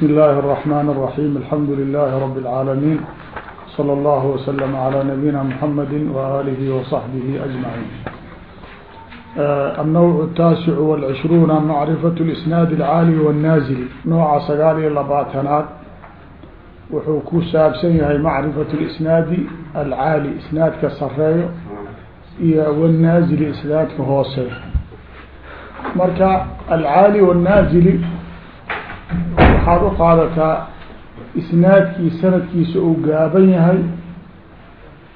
بسم الله الرحمن الرحيم الحمد لله رب العالمين صلى الله وسلم على نبينا محمد وآله وصحبه أجمعين النوع التاسع والعشرون معرفة الإسناad العاalي والناaزل nooca sagaal iyo labaatanaad wuxuu ku saabsan yahay macrifaة الإsnaadi alcaali isnaadka sareeyo iyo wالnaazili isnaadka hooseeyo marka alcaali والnaazili waxaad u qaadataa isnaadkii sanadkiisa uu gaaban yahay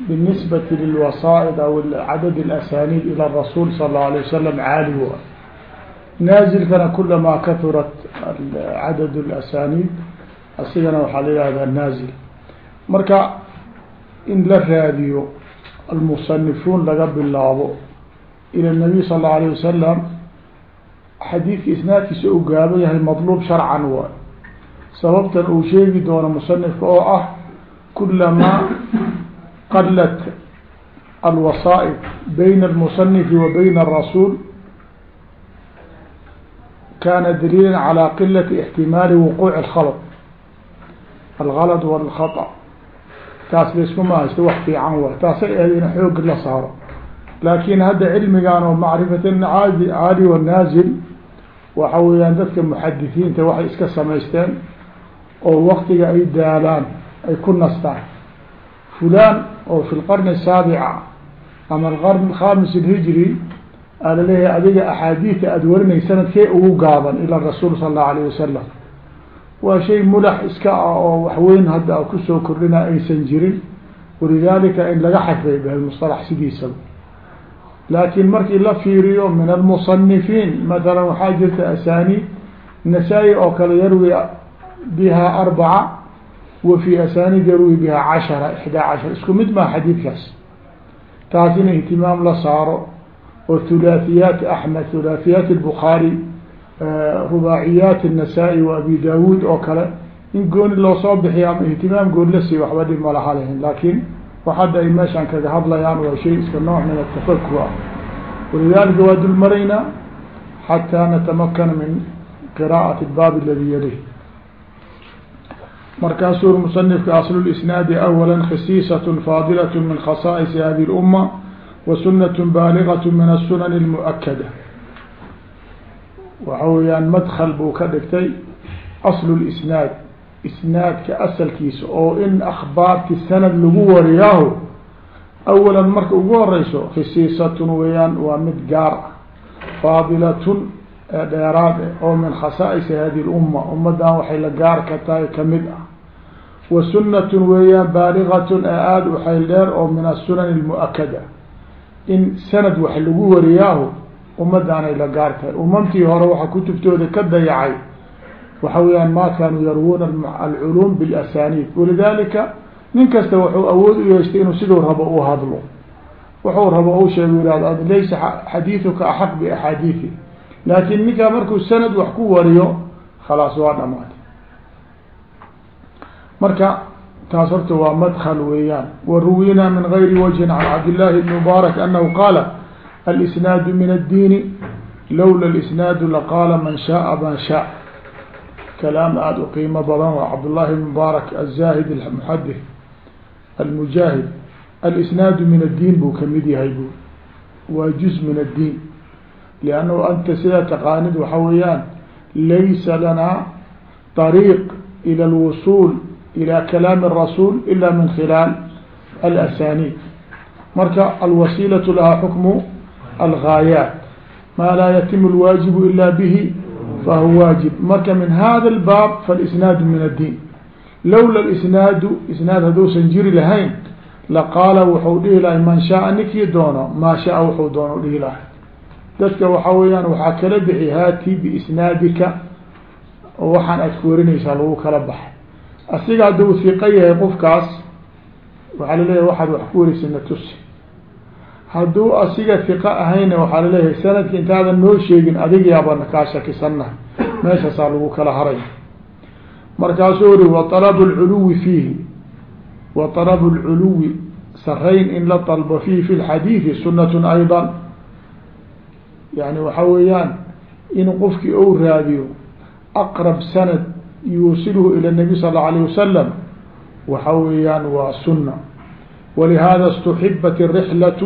بالنسبة للوsائط aw cadد الأسانيد ilى الرasuل صلى الله عليه وسلم caali w naaزilkana kulamaa kahurat cadد الأسانيد asigana waxaa la yihahdaa naazil marka in la raadiyo almuصنifuun laga bilaabo ilى النaبي صلى الله عليه وسلم xadiidka isnaadkiisa uu gaaban yahay maطluub sharcan waay sababtan uu sheegi doono musanifka oo ah kulamaa qalt alwasaaئط bayna الmuصنifi wa bayna الrasuul kana daliila calى qilati اxtimaali wuquuci اlkhalط algalط wاlkhaطأ taas layskuma haysto wax fiican waay taasay ahayd in xoog la saaro laakin hadda cilmigan oo macrifat caadi caali wanaazil waxa weeyaan dadka muxadisiinta waxay iska samaysteen oo waktiga ay daalaan ay ku nastaan. Fulan oo fi lqarni asaabica ama alqarn alkhamis alhijri aa la leeyahay adiga axaadiida aada warinay sanadkee ugu gaaban ila rasuul sala allahu alayh wasalam waa shay mulax iska ah oo waxweyn hadda ku soo kordhina aysan jirin. Walidalika in laga xadfay bhmusalax sidiisaba laakin markii la fiiriyo min almusanifiin matala waxaa jirta asaniid nasaa-i oo kale yarwi biha arbaca wa fi asaniid yarwi biha cashara ixdaa cashar isku mid maa xadiidkaas taas in ihtimaam la saaro oo hulaahiyaat axmed hulaahiyaat الbukhaari rubaaciyaat الnasaa-i wa abi dawuud oo kale in gooni loo soo bixiyo ama ihtimaam gooni la siiyo waxba dhib malaha lahin laakin wax hadda ay meeshaan kaga hadlayaan waa shay iska nooc min atafakur ah walidalika waa dul maraynaa xataa natamakana min qira'ati اbaab aladi yalih markaasuu musanifka aslu lisnaadi awala khasiisat faadilat min khasaa'is hadi اluma wa sunat baaligaة min aلsunan اlmuؤakada waxa weeyaan madkl buu ka dhigtay aslu lisnaad isnaadka asalkiisa oo in akhbaarti sanad lagu wariyaaho awalan marka ugu horeyso khisiisatun weeyaan waa mid gaar ah faadilatun ee dheeraad eh oo min khasaa'is hadi lumma ummadan waxay la gaar ka tahay kamid ah wa sunatun weeyaan baaligatun aada u xayl dheer oo min asunan almu'akada in sanad wax lagu wariyaaho ummadaanay la gaar tahay umamtii hore waxaa kutubtooda ka dayacay waxa weyaan ma kaanuu yarwuna alculuum bilasaniid walidalika nin kasta wuxuu awood u yeeshtay inuu siduu rabo u hadlo. Wuxuu rabo u sheego ihahdo laysa xadiiduka axaq biaxaadiidi laakin ninkaa markuu sanad wax ku wariyo khalaas waa dhamaatay marka taas horta waa madkl weeyaan. Waruwina min gayri wajhin can cabdillahi bn mubaarak anahu qaala alisnaadu min addiini lowla lisnaadu laqaala man shaaa ma shaa. Kalaam aada u qiimo badan waa cabdullahi bn mubaarak azahid almuxadith almujaahid alisnaadu min addiin buu ka mid yahay bu waa juz min addiin. Liannahu anta sidaa taqaanid waxa weeyaan laysa lanaa طariiq ila alwusuul ila kalaami الrasuul ila min khilaal alasaniid marka alwasiilaة lahaa xukmu algaayaat maa laa yatimu اlwaajibu ila bihi fahuwa waajib marka min hada اlbaab faاlisnaadu min addiin lowla isnaadu isnaad hadduusan jiri lahayn laqaala wuxuu dhihi lahay man shaaa ninkii doono maa shaa wuxuu doono dhihi lahay dadka waxa weeyaan waxaa kala bixi haati biisnaadika oo waxaan aad ku warinaysaa lagu kala baxay asiga hadduu hiqa yahay qofkaas waxaa la leeyahay waxaad wax ku warisana tusi. Hadduu asiga hiqo ahayna waxaa la leeyahay sanadka intaadan noo sheegin adig yaabana kaa shakisanna. Meeshaasaa lagu kala haray. Markaasuu uri wa alabu lculuwi fiihi. Wa talabu lculuwi sarayn in la dalbo fiihi fi lxadiidi sunnatun aydan. Yani waxa weeyaan in qofkii ou raadiyo aqrab sanad yuusilhu ilى الnabi sal اlه alيه wasalam waxa weeyaan waa suna walihada اstuxibat الrixlaة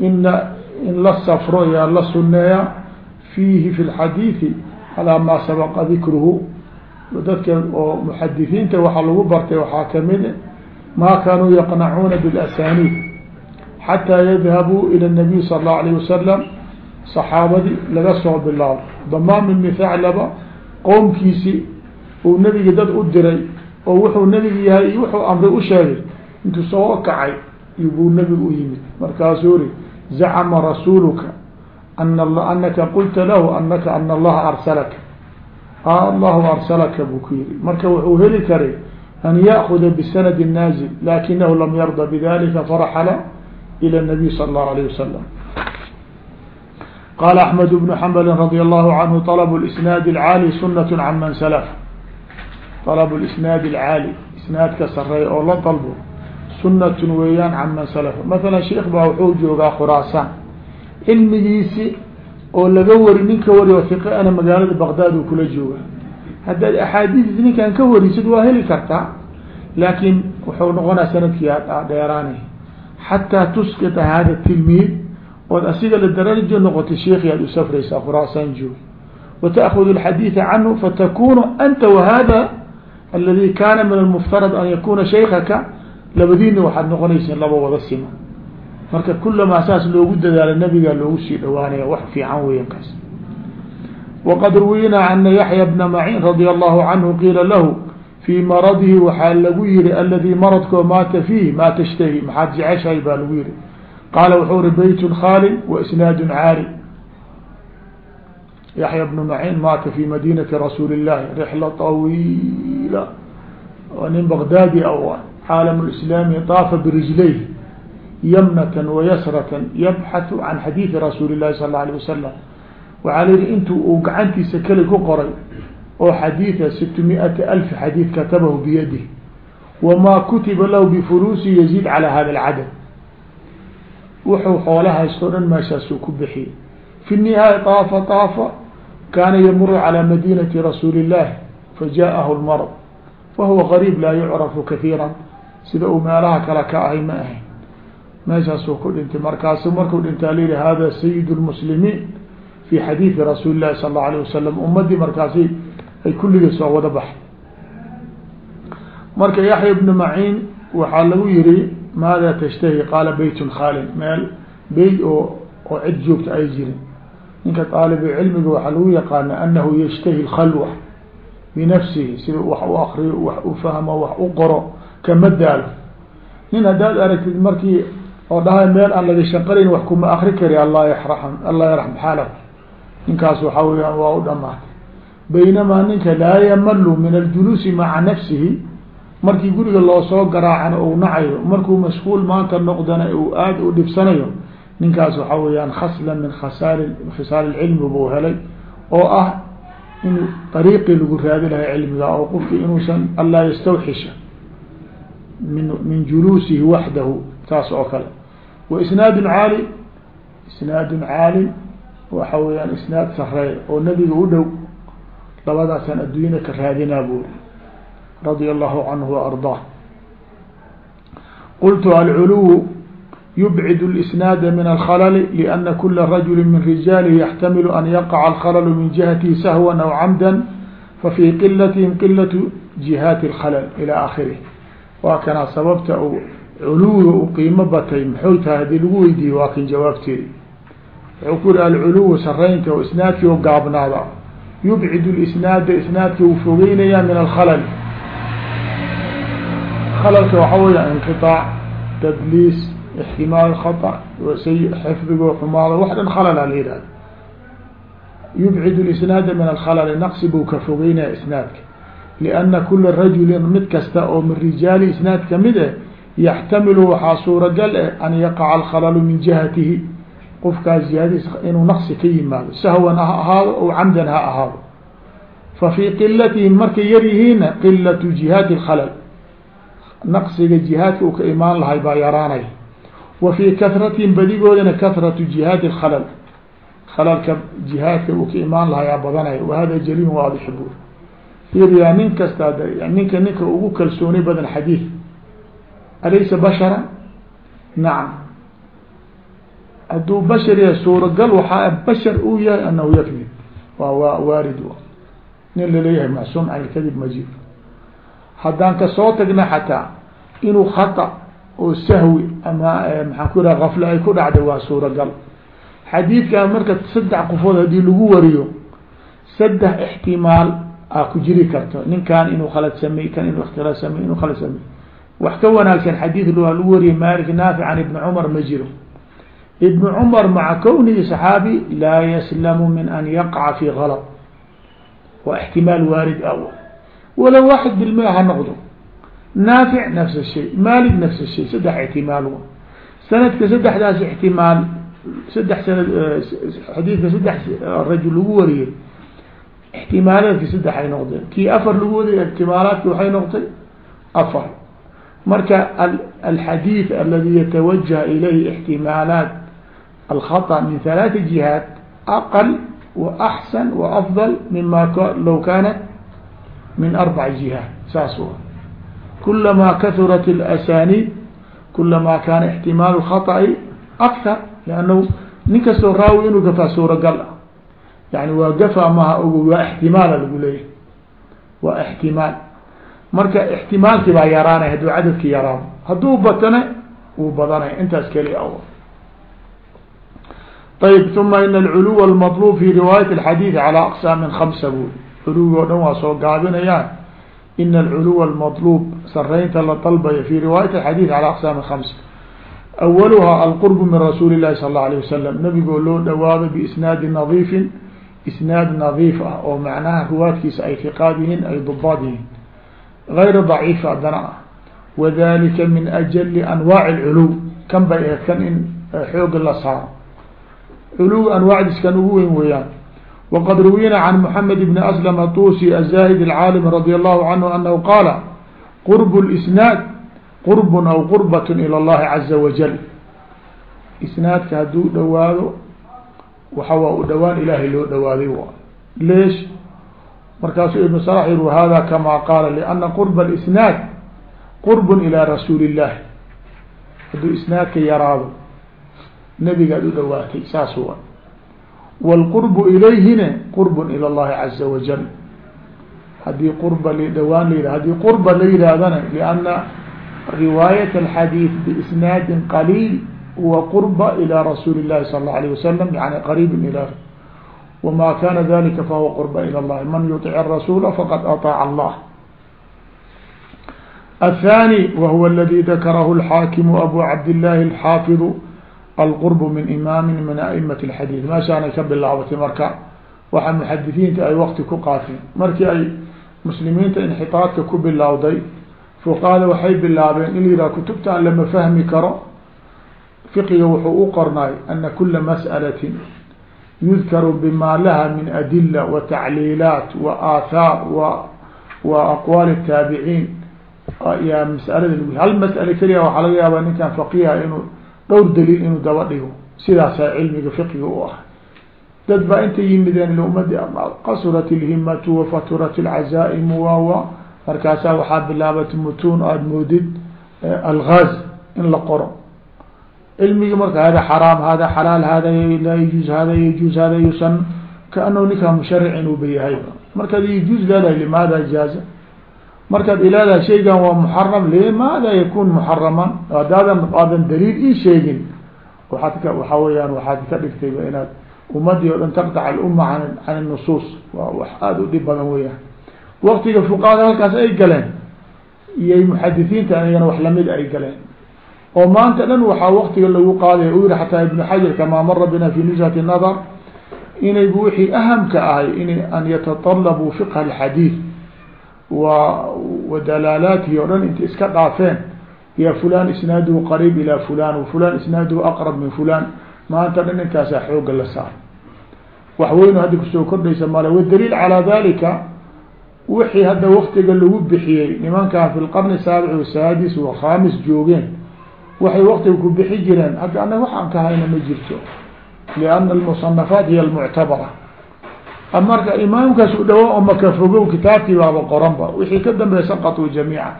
ina in la safro yaa la suneeya fiihi fi اlxadiiثi alaa maa sabaqa dikruhu dadka oo muxadisiinta waxaa lagu bartay waxaa kamid maa kaanuu yaqnacuuna biاlasaniid xataa yadhabuu ilى الnabiy sal اlه alيه wasalam saxaabadii laga soo bilaabo damaam ibni thaclaba qowmkiisi uu nebiga dad u diray oo wuxuu nebiga yahay iyo wuxuu amray u sheegay intuu soo kacay buu nebigu u yimid markaasuu ri zacama rasuuluka ana anaka qulta lahu anaka ana allaha arsalaka allahu arsalaka buu ku yihi marka wuxuu heli karay an yaakuda bisanadi naazil lakinahu lam yarda bidalika faraxala ilى الnabiy sal اllahu alayه wasalam qala axmed bnu xambali radi allahu canhu طlb اlisnaad اlcaali sunat can man salaf طلب الاسناad العاalي isnaadka sareeya oo la dalbo sunatun weeyaan can man salfa maala sheikh baa wuxuu joogaa khuraasaan cilmigiisi oo laga wari ninka wari oo hiqana magaalada baqdaad uu kula jooga haddaad axaadiis ninkan ka warisid waa heli kartaa laakiin wuxuu noqonaa sanadkii dheeraanay xataa tusqita hada tilmiid ood asiga la darajo noqotay sheikhi aad usafraysaa khuraasaan joog وتأخذ الحديث عنه فتكون أنت وهذا aladi kaana min almuftarad an yakuna shaykaka labadiina waxaad noqonaysin laba wada sima marka kulamaa saas loogu dadaalo nabigaa loogu sii dhawaanaya wax fiican weyan kaas. Waqad ruwinaa ana yaxya bna maciin radia allahu canhu qiila lahu fii maradihi waxaa lagu yihi aladii maradkoo maata fiih maa tashtahi maxaad jeceshahay baa lagu yihi qaala wuxuu uri beytun khaalin wa isnaadun caali yaحyى بن معين maata في madinaةi rasuuli الlahi rحla طawiila oo nin bغdaadi a caalam الإسlaami طaafa brijlayh ymnة وysrة yabxaث can xadiiثi rasuuli الlahi sal اله عليه wasalam waxaa la yihi intu uu gacantiisa keli ku qoray oo xadiiثa sitmiئaةi alf xadiiث katabahu biyadih wma kutiba lahu bfulusi yazid calى hada الcadad wuxuu xoola haysto dhan meeshaasuu ku bixiyey fi النihaaya طaafa طaafa kaana ymuru calى madinati rasuuli الlahi fajaءahu اlmarض wahuwa qariib laa yucrafu kahiira sida uu meelaha kale ka ahay ma ahayn meeshaasuu ku dhintay markaasu markuu dhintaa layihi hada sayid اlmuslimiin fi xadiidi rasuuli الlahi sal اlه alيه wasalam ummadii markaasi ay kulligii soo wada baxay marka yaxya bnu maciin waxaa lagu yihi maada tashtahi qaala beytun khaalin meel beyt oo oo cid joogta ay jirin ninka aalibu cilmiga waxaa lagu yaqaana anahu yashtahi اkhalwa binafsihi sida wax u akriyo wax u fahmo wax u qoro kama daalo nin haddaad aragtid markii oo dhahay meel aan laga shaqarayn wax kuma akri kari allah yaraxam allah yarxam xaalahu ninkaas waxaa weyaan waa u dhamaatay baynamaa ninka laa yamalu min aljuluusi maca nafsihi markii guriga loo soo garaacana uu nacayo markuu mashquul maanta noqdana uu aada u dhibsanayo ninkaas waxaa weyaan khasla min khasaal khisaal cilmi buu helay oo ah in ariiqii lagu raadi lahay cilmiga oo qofki inuusan anlaa yastawxisha min min juluusihi waxdahu taas oo kale. Wa isnaadun caali isnaadun caali waxa weyaan isnaad sareey oo nabiga u dhow labadaasaan adduunyada ka raadinaa buuri radia allahu canhu yubcid اlisnaada min alkhalali liana kula rajuli min rijaalihi yaxtamilu an yaqaca alkhalalu min jihatihi sahwan aw camdan fafii qilatihim qilatu jihaati اlkhalal ila akhirih waa kanaa sababta u culuwiga u qiimo batay maxoy tahay haddii lagu weydiiyey waa kan jawaabteedi wuxuu ku yihi alculuwu saraynta oo isnaadkii oo gaabnaada yubcid lisnaada isnaadka uu fogeynayaa min alkhalali khalalka waxaa weya inqiطaac tadliis ixtimaal khata say xifdigo xumaado wax dhan khalala la yihahdo yubcid lisnaada min alkhalali naqsi buu ka fogeynaya isnaadka lianna kula rajulin mid kasta oo min rijaali isnaad ka mid eh yaxtamilu waxaa suuragal eh an yaqaca alkhalalu min jihatihi qofkaas jihadiis inuu naqsi ka yimaado sahwan ha ahaado o camdan ha ahaado fa fii qilatihim markay yar yihiinna qilatu jihaati اkhalal naqsiga jihaadka ka imaan lahay baa yaraanaya wa fii kahratihim badigoodana kahratu jihaati اkhalal khalalka jihaadka uu ka imaan lahayaa badanaya wahada jaliin waadix buur iriyaa nin kasta ninka ninka ugu kalsooni badan xadiid alaysa bashara nacam hadduu bashar yahay suuragal waxaa bashar uu yahay anahu yakdib waa waa waarid nin la leeyahay macsuum can ilkadib ma jiro haddaan ka soo tagna xataa inuu khata oo sahwi ama maxaan ku yidhaha gafle ay ku dhacday waa suuragal. Xadiidkan marka saddex qofood haddii lagu wariyo saddex ixtimaal aa ku jiri karto. Ninkan inuu khalad samey kan inuu ikhtilaaf samey inuu khalad samey wax ka wanaagsan xadiid waa lagu wariyay malik naafic can ibni cumar ma jiro. Ibnu cumar maca kownihi saxaabi laa yaslamu min an yaqaca fi galad waa ixtimaal waarid ah. Walow waaxid bilmia ha noqdo naafic nafs shay malik nafs shay saddex ixtimaal sanadka saddexdaas ixtimaal saddex sanad xadiidka saddex rajul lagu wariyey ixtimaalaadki saddex ay noqdeen kii afar lagu wariyay ixtimaalaadki waxay noqtay afar marka alxadiid aladi yatawajaha ilayhi ixtimaalaat alkhaطأ min halaati jihaat aqal wa axsan wa afdal mima low kaanat min arbac jihaat saas wa kulamaa kahurat اlasaniid kulamaa kaana ixtimaalu khaطأi akar lannahu nin kastoo raawi inuu gafaa suuragal ah yani waa gafa maha ogo waa ixtimaala lagu leeyahy waa ixtimaal marka ixtimaalkii baa yaraanay hadduu cadadki yaraado hadduu batana wuu badanaya intaas keli a ayb uma in alculuw almaطlub fi riwaayat اxadiid calى aqsaamin kamsa bul culuwi o dhan waa soo gaabinayaan in alculuw almaطlub saraynta la dalbayo fi riwaayat axadiid calى aqsaamin kamsa awaluhaa alqurb min rasuuli الlahi sal اlه alيه wasalam nabigoo loo dhawaado biisnaadi nadiifin isnaad nadiif ah oo macnaha riwaadkiisa ay fiqaad yihiin ay dubaad yihiin غayra ضaciif haddana ah wadalika min ajali anwaac اlculuw kan bay ahayd kan in xooga la saaro culuw anwaacdiis kan ugu weyn weeyaan waqad ruwina can mحamed bn aslm tusi الzahid الcaalim radي allahu canhu anahu qaala qurb اlisnaad qurb aw qurbat ilى اllahi caza wajal isnaadka hadduu dhawaado waxa waa u dhawaan ilaahay loo dhawaaday leesh markaasuu ibn salax yiri hada kama qaala lana qurba اlisnaad qurb ilى rasuuli الlahi hadduu isnaadka yaraado nabigaad u dhawaatay saas wa wاlqurbu ilayhina qurb ilى اllahi caza wajal haddii qurba dhawaan la yih hadii qurba la yihaahdana lana riwaayat alxadiid biisnaadi qaliil huwa qurba ilى rasuuli الlahi sal اlه alيه wasalam yani qariib ilى wma kana dalika fahuwa qurba ilى اllahi man yuطic الrasuula faqad aطaac allah الثاني whuwa اladي dakarahu الxaakimu abu cabd الlahi الxaafiظ alqurb min imaami min a'imat اlxadiid meeshaanay ka bilaabatay marka waxaa muxadisiinta ay wakti ku qaateen markii ay muslimiinta inxitaadka ku bilowday fuqahada waxay bilaabeen in la yihah kutubtan lama fahmi karo fiqiga wuxuu u qornay ana kula mas'alatin yudkaru bima laha min adila wa tacliilaat wa aathaar wa wa aqwaal الtaabiciin yaa masalada hal mas'ale keliya waxaa laga yaabaa ninkan faqiha inuu dhowr daliil inuu daba dhigo sidaasaa cilmiga fiqiga u ah. Dad baa intay yimideen lumadi qasurat ilhimatu wafaturat alcazaa'imu wawa markaasaa waxaa bilaabatay mutuun aada moodid algaaz in la qoro. Cilmigi marka hada xaraam hada xalaal hada laa yajuuz hada yajuuz hada yusan kaanahu ninkaa musharic inuuba yahay. Markaad yajuuz leedahay limaada jaaza markaad ilaadaha shaygan waa muxaram limaada yakun muxaraman hadaadan aadan daliil ii sheegin. Waaad ka waxaa weyaan waxaad ka dhigtayba inaad ummadii o dhan taqdac aluma an can nusuus. Waa wax aada u dhib badan weyaan waktiga fuqahada halkaas ay galeen. Iyay muxadisiinta ayagana wax la mid ay galeen. Oo maanta dhan waxaa waktiga lagu qaadaya u yihi xataa ibnu xajar kamaa mara bina fi nushat nadar inaybu wixii ahamka ahay in an yataطalabuu fiqha alxadiid wa wadalaalaatihi o dhan inta iska dhaafeen. Ya fulan isnaaduhu qariib ilaa fulan fulan isnaaduhu aqrab min fulan maanta dhan intaasaa xooga la saar wax weynu hadda ku soo kordhaysa male wadaliil calaa dalika wixii hadda waktiga lagu bixiyey nimankan fi lqarni saabic wasaadis wa khamis joogeen waxay waktiga ku bixi jireen. Hadda annaga waxaan ka hayna ma jirto liana almusanafaat hiya almuctabara marka imaamkaas u dhawo oma ka fogow kitaabkii baaba qoranba wixii ka dambeya saqatuu jamiica.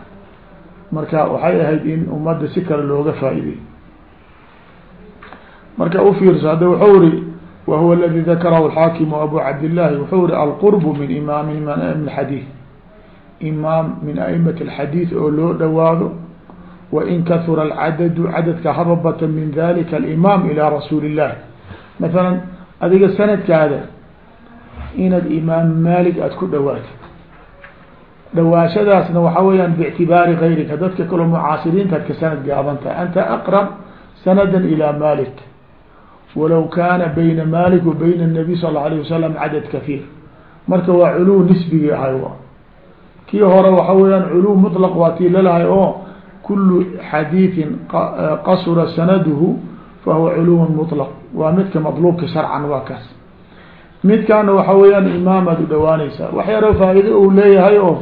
Marka waxay ahayd in ummadda si kale looga faa'ideey marka ufiirso hadda wuxuu ri wahuwa aladi dakarahu alxaakimu abu cabdillahi wuxuu ri alqurbu min imaamin min aim xadiid imaam min aimati alxadiid oo loo dhawaado wain kahura alcadadu cadadka hababata min dalika alimaam ilaa inaad imaam maalik aada ku dhawaatid dhawaashadaasna waxaa weyaan bictibaari gayrika dadka kaloo mucaasiriinta ad ka sanad gaaban tahay anta aqrab sanada ilaa malik walow kaana bayna malik wa bayna الnabiy sal اla alيه wasalam cadad kahiir marka waa culuw nisbigii ahay kii hore waxa weyaan culuw muطlaq waa tii lalahay oo kulu xadiiثin qasura sanaduhu fahuwa culuw muطlaq waa midka madluubka sharcan waa kaas midkaana waxa weeyaan imaamaad u dhawaanaysaa wax yaroo faa'ido uu leeyahay oo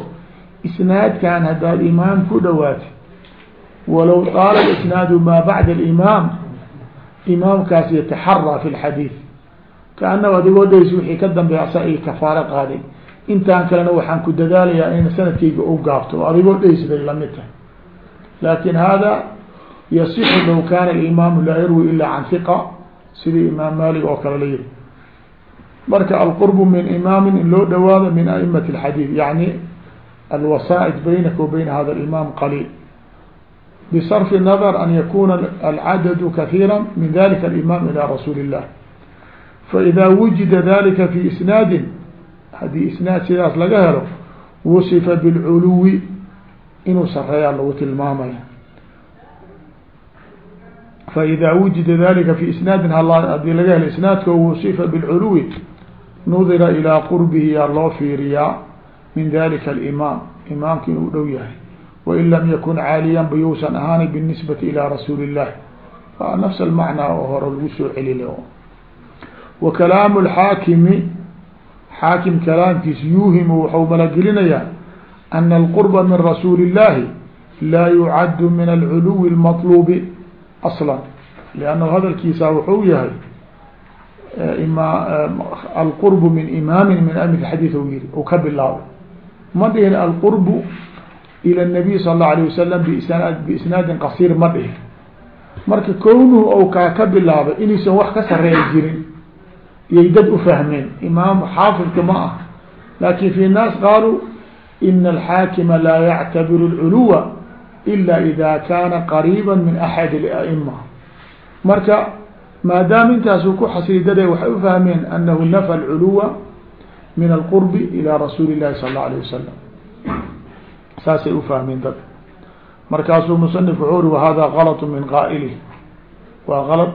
isnaadkan haddaad imaam ku dhawaatay walow qaala isnaadu maa bacda alimaam imaamkaas yataxaraa fi lxadiid kaanahu adigoo dhays wixii ka dambeeya asa i kafaaro qaaday intaan kalena waxaan ku dadaalayaa in sanadkayga u gaabto. Oo adigoo dhays bay la mid tahay. Laakin hada yasixu low kaana alimaamu laa yarwi ila can hiqa sidii imaam maalik oo kale la yihi marka alqurbu min imaamin in loo dhawaado min aimati اlxadiid yani alwasaa-id baynaka wa bayna hada imaam qaliil. Bisarfi nadar an yakuna alcadadu kahiira min dalika alimaam ila rasuuli اllah faida wujida dalika fi isnaadin haddii isnaad sidaas laga helo wusifa bilculuwi inuu sareeyaa lagu tilmaamaya. Faida wujida dalika fi isnaadin haddii laga helo isnaadka wusifa bilculuwi nudira ilaa qurbihi yaa loo fiiriyaa min dalika alimaam. imaamka inuu dhow yahay. wain lam yakun caaliyanba yuusan ahaanay binisbati ilaa rasuuli illahi waa nafs almacnaa oo hore lagu soo celila wa kalaamu alxaakimi xaakim kalaamkiis yuuhimu waxau malagelinayaa ana alqurba min rasuuli illahi laa yucaddu min alculuwi almatluubi aslan. Liannahu hadalkiisaa wuxuu yahay alqurbu min imaamin min amika xadiid ou yiri u ka bilaabay ma dhihin alqurbu ila nabiy sala allahu alayh wasalam bsna biisnaadin qasiir ma dhihin marka kownuhu ou kaa ka bilaabay inaysan wax ka sareeyi jirin iyay dad u fahmeen imaam xaafidka ma ah laakin fi naas qaaluu ina alxaakima laa yactabiru alculuwa ila ida kaana qariiba min axadi اla'ima marka maadaama intaasuu ku xasiidaday waxay u fahmeen anahu nafa alculuwa min alqurbi ilaa rasuuli llahi sala allau alayh wasalam saasay u fahmeen dad. Markaasuu musanif wuxuu uri wahada galatu min qaa'ilih waa galad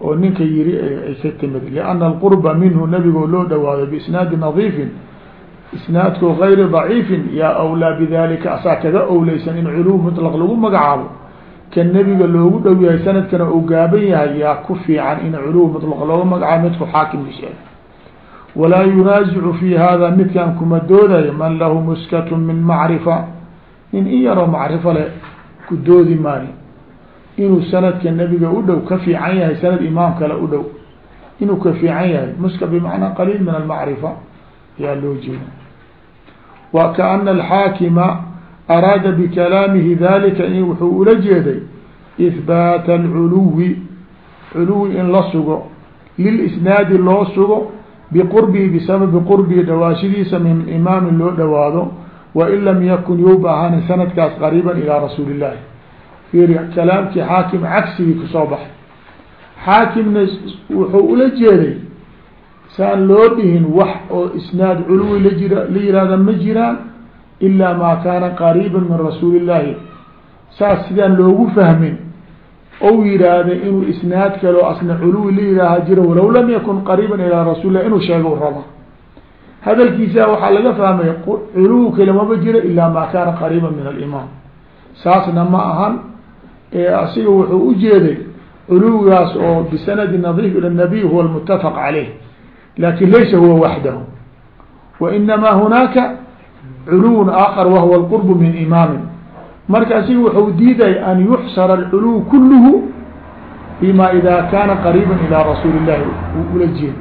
oo ninka yiri ay ka timid lianna alqurba minhu nabigoo loo dhawaaday biisnaadi nadiifin. Isnaadko gayri daciifin yaa awlaa bidalika asaa kaga owleysan in culuw mutlaq lagu magacaabo kan nebiga loogu dhow yahay sanadkana uu gaaban yahay yaa ku fiican in culuw mutlaq looga magacaabo midku xaakim sheeg walaa yunaasicu fi hada midkan kuma doodayo man lahu muskatu min macrifa. Nin in yaroo macrifo leh ku doodi maayo. Inuu sanadka nebiga u dhow ka fiican yahay sanad imaam kale u dhow inuu ka fiican yahay muska bimacnaa qaliil min almacrifa ayaa loo jeeda wa kaana alxaakima araada bikalaamihi dalika in wuxuu ula jeeday ihbaata alculuwi culuwi in la sugo lilisnaadi loo sugo biqurbihi bisababi qurbihi dhawaashidiisa min imaamin loo dhawaado wain lam yakun youba ahaani sanadkaas qariiban ilaa rasuuli illahi fiiri kalaamkii xaakim cagsigii ku soo baxay xaakimna wuxuu ula jeeday saan loo dhihin wax oo isnaad culuwi la yihahda ma jiraan ilaa maa kaana qariiba min rasuuli illahi saas sidaan loogu fahmin ou yidhaahda inuu isnaad kaleo asna culuwi la yihaaha jiro walow lam yakun qariiban ilaa rasuuli lah inuu sheega u raba hadalkiisa waxaa laga fahmay culuwi kale mama jiro ilaa maa kaana qariiba min alimaam saasna ma ahan asiga wuxuu u jeeday culuwigaas oo bisanadi nadiif ila nabiy huwa mutafaq caleyh laakiin laysa huwa waxdahu wa inamaa hunaaka culuwun aakhar wahuwa alqurbu min imaamin. Marka asiga wuxuu diiday an yuxsara alculuw kulluhu bima ida kaana qariiba ilaa rasuuli illahi ula jeed.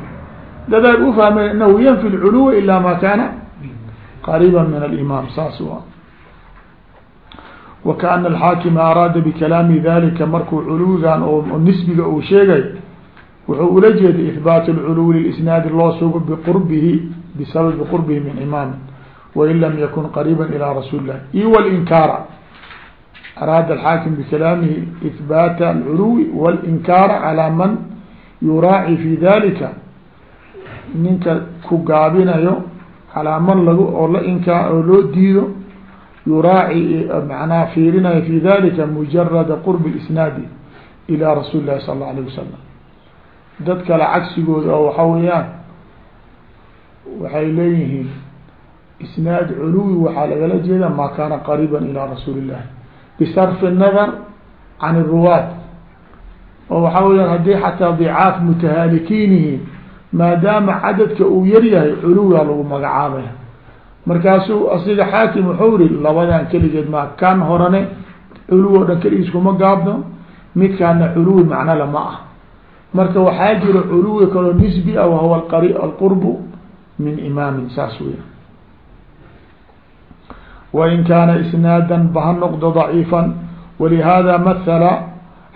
Dadaad ufahmeen inahu yanfi lculuwa ila ma kana qariiba min alimaam. Saas wa wakaana alxaakima araada bikalaami dalika markuu culuwigan oo nisbiga uu sheegay wuxuu ula jeeday ihbaat lculuwi lilisnaadi loo sugo biqurbihi bisababi qurbihi min imaami wain lam yakun qariiba ilى rasuuli lah i wlinkaara araada alxaakim bikalaamihi ihbaata alculuwi walinkaara calaa man yuraaci fi dalika ninka ku gaabinayo calaa man lag oo la inkaa oo loo diido yuraaci macnaha fiirinayo fi dalika mujarada qurbi isnaadi ilى rasuuli lahi sal اla alayه wasalam dad kale cagsigooda oo waxa weeyaan waxay leeyihiin isnaad culuwi waxaa lagala jeeda maa kaana qariiba ilaa rasuuli illahi bisarfi nadar can iruwaat oo waxaa weyaan haddii xataa dicaaf mutahaalikiinihi maadaama cadadka uu yaryahay culuwiaa lagu magacaabaya. Markaasuu asiga xaakim wuxuu yihi labadan keligeed ma kan horane culuwi oo dhan keligiis kuma gaabno midkaana culuwi macno lama ah. Marka waxaa jira culuwi kaloo nisbi ah wahuwa alqurbu min imaamin saas weya wain kaana isnaadan baha noqdo daciifan walihada mathala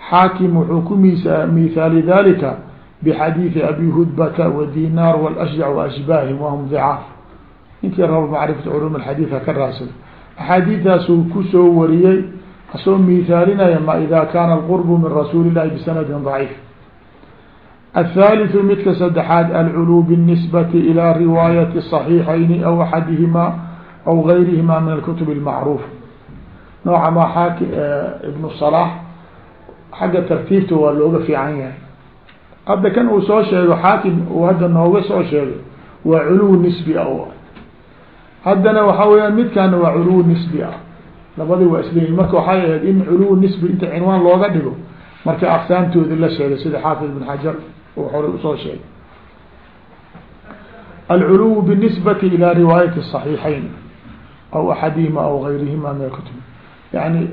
xaakim wuxuu ku mihaali dalika bxadiiثi abi hudbata wdinaar wاlashjac waashbaahim wahum dicaaf ninkii rabo macrifata culum اxadiid ha ka raadsado axaadiidaasuu kusoo wariyey asoo mihaalinaya ma ida kaana alqurbu min rasuuli اlahi bisanadin ضaciif aلthaliثu midka saddexaad alculu bالnisbati ilى riwaayati صaxiixayni aw axadihima aw gayrihima min alkutub almacruuf nooca ma xaaki ibnu salaax xagga tartiibta waa looga fiican yahay hadda kan uu soo sheego xaakim uu hadda nooga soo sheegay waa culuw nisbi ah u haddana waxa weeyaan midkaana waa culuw nisbi ah labadi waa isleeyiin marka waxay ahayd in culuw nisbi inta cinwaan looga dhigo marka aqsaamtoodi la sheegay sida xaafid ibn xajar uu horey u soo sheegay alculuw binisbati ila riwaayati saxiixayn aw axadihima aw gayrihima min akutub yani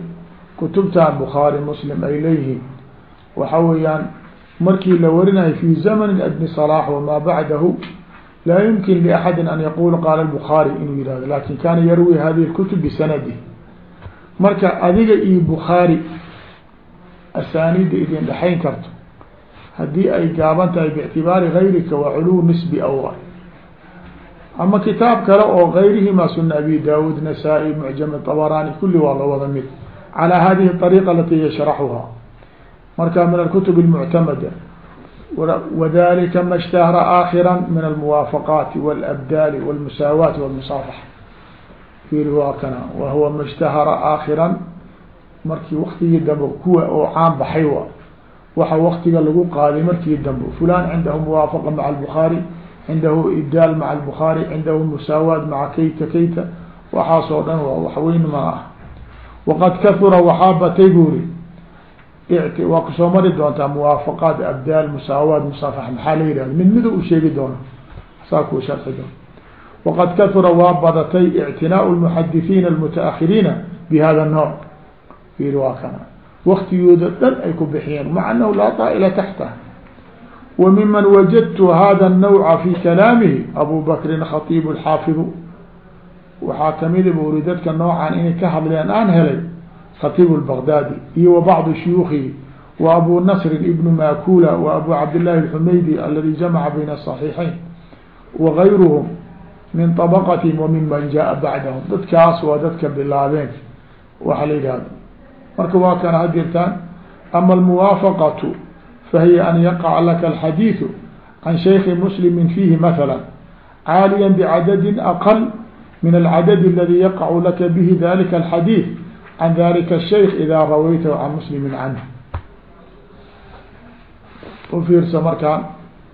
kutubtan bukhaari muslim ay leeyihiin waxa weeyaan markii la warinayo fi zamn ibn صلاح wma bacdahu laa yumkin لأxadi an yaqula qaala الbخaarي inuu yihahdo lakin kana yarwi hadihi الkutub bisanadih marka adiga iyo bukhaarي asaanida idin dhexayn karto haddii ay gaaban tahay bاctibaari gayrika waa culuw nisbi aw ama kitaab kale oo gayrihima suna abi dawud nasaa-i mcjam طabrani kuli waa la wada mid calى hadihi الطariqa alati yashraxuha marka min alkutub اlmuctamada wadalika ma اshtahra aakhira min almuwaafaqaati wاlabdaali wاlmusaawaati wاlmusaafaxa fiiri waa kana wahuwa ma اshtahara aakhiran markii waktigii dambe kuwa oo caan baxay wa waxa waktiga lagu qaaday markii dambe fulan cindahu muwaafaqa maca الbukhaari cindahu ibdaal maca albukaari cindahu musaawaad maca kayta kayta waxaasoo dhan waa waxweyn ma ah waqad kahura waxaa batay buuri waa ku soo mari doontaa muwaafaqaad abdaal musaawaad musaafax maxaa la yihahda mid mido u sheegi doona saa kuu sharxi doon. Waqad kahura waa badatay ictinaau lmuxadisiina almuta-akhiriina bi hada nooc ir waa kana. Waktigooda dhan ay ku bixiyeen maca anahu laa daa'ila taxta wa miman wajadtu hada الnawca fi kalaamihi abu bakrin khatiib xaafidu waxaa kamida bu uri dadka noocan inay ka hadleen aan helay khatiib الbغdاdي iyo و bعض شhyوkihi و abو نصr بن makula و abو cabdاللahi الحmaydi aladi jamca byn الصحيiحayn وغayrهm min طبqتهm وmin man jaءa baعdahm dadkaas waa dadka bilaabeen waxa la yihahdo marka waa kana hadirtaan ama الmuwaafaqaة fahiya an yaqca laka alxadiidu can shayki muslimi fiihi maala caaliya bicadadin aqal min alcadadi aladi yaqacu laka bihi dalika alxadiid can dalika ashayk idaa rawaytahu can muslimin canh u fiirsa markaan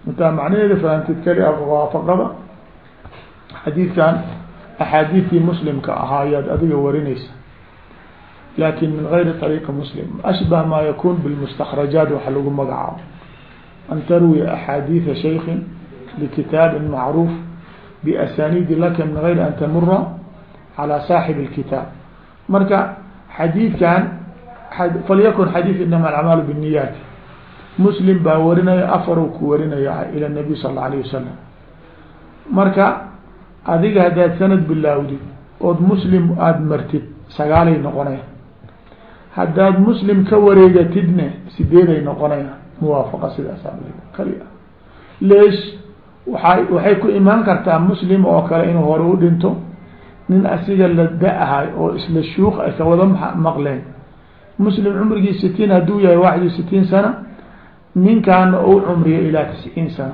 intaa macnaheeda fahamtid keli muwaafaqada xadiidkan axaadiidtii muslimka ahaayaad adiga warinaysa lakin min gayri طariiqi muslim ashbah ma yakun bilmustakrajaat waxa lagu magacaabo an tarwiya axaadiida shaykin likitaabin macruuf biasaniidi laka min gayri an tamura calى saaxib اlkitaab marka xadiidkan falyakun xadiid inama alacmaalu bالniyaat muslim baa warinaya afar ku warinaya ilى الnabiy sal اla alيه wasalam marka adiga haddaad sanad bilaawdid ood muslim aada martid sagaalay noqonaya haddaad muslim ka wareegatidne sideeday noqonaya muwaafaqa sidaas kali leesh waay waxay ku imaan kartaa muslim oo kale inuu hore u dhinto. Nin asiga la da'ahay oo isla shuuq ay ka wada maqleen. Muslim cumrigii sitiin hadduu yahay waxdi sitiin sana ninkaana u cumriya ilaa tisciin sana.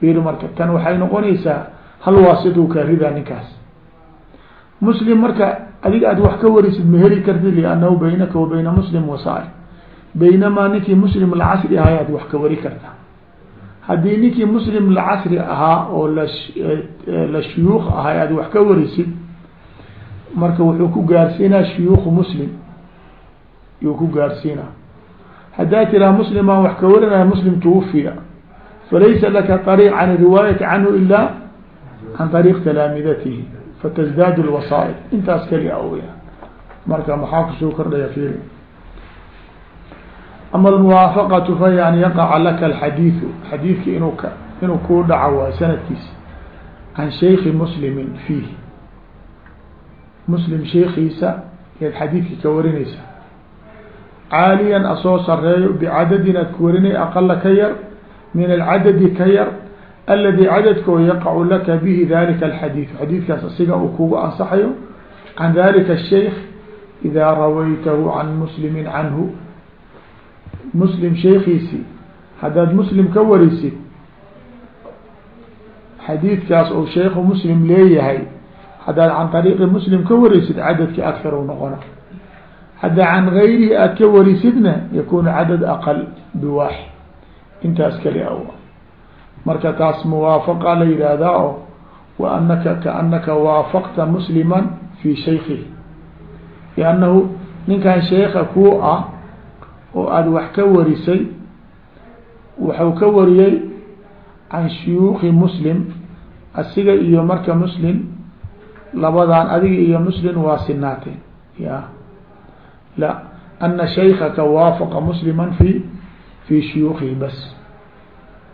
Fiir marka tan waxay noqonaysaa hal waasiduu ka ridaa ninkaas. Muslim marka adiga aad wax ka warisid ma heli kartid liannahu baynaka wa bayna muslim wasaa baynamaa ninkii muslim lcasri ahay aad wax ka wari kartaa. Haddii ninkii muslim lcasri ahaa oo la la shuyuuq ahay aad wax ka warisid marka wuxuu ku gaarsiinaa shuyuukhu muslim. Yuu ku gaarsiinaa. Haddaa tiraa muslim aan wax ka warinaya muslim twufiya falaysa laka طariiq can riwaayati canhu ila can طariiq talaamidatihi fatasdaad lwasaa'il intaas keli a wya marka maxaa ku soo kordhaya fir ama almuwaafaqatu fahiy an yaqaca laka alxadiidu xadiidki inuu k inuu kuu dhaco waay sanadkiisa can shayki muslimin fiih muslim sheikiisa yaad xadiidki ka warinaysa caaliyan asoo sareeyo bicadadin aad ku warinay ka yar min alcadadi ka yar aladii cadadkoo yaqacu laka bihi dalika alxadiid xadiidkaas asiga uu kugu ansaxayo can dalika الshaykh idaa rawaytahu can muslimin canhu muslim sheekiisii haddaad muslim ka warisid xadiidkaas uu sheekhu muslim leeyahay haddaad can ariiqi muslim ka warisid cadadki akharu noqona haddaa can gayrihi aad ka warisidna yakunu cadad aqal biwaaxid intaas kale a marka taas muwaafaqa la yihahdaa oo wa anaka waafaqta muslima fi shaykihi liannahu ninkan sheeka kuu ah oo aada wax ka warisay wuxuu ka wariyey can shuyuukhi muslim asiga iyo marka muslim labadan adiga iyo muslim waa sinaateen ya. La ana shaykaka waafaqa muslima fi fi shuyuukihi bas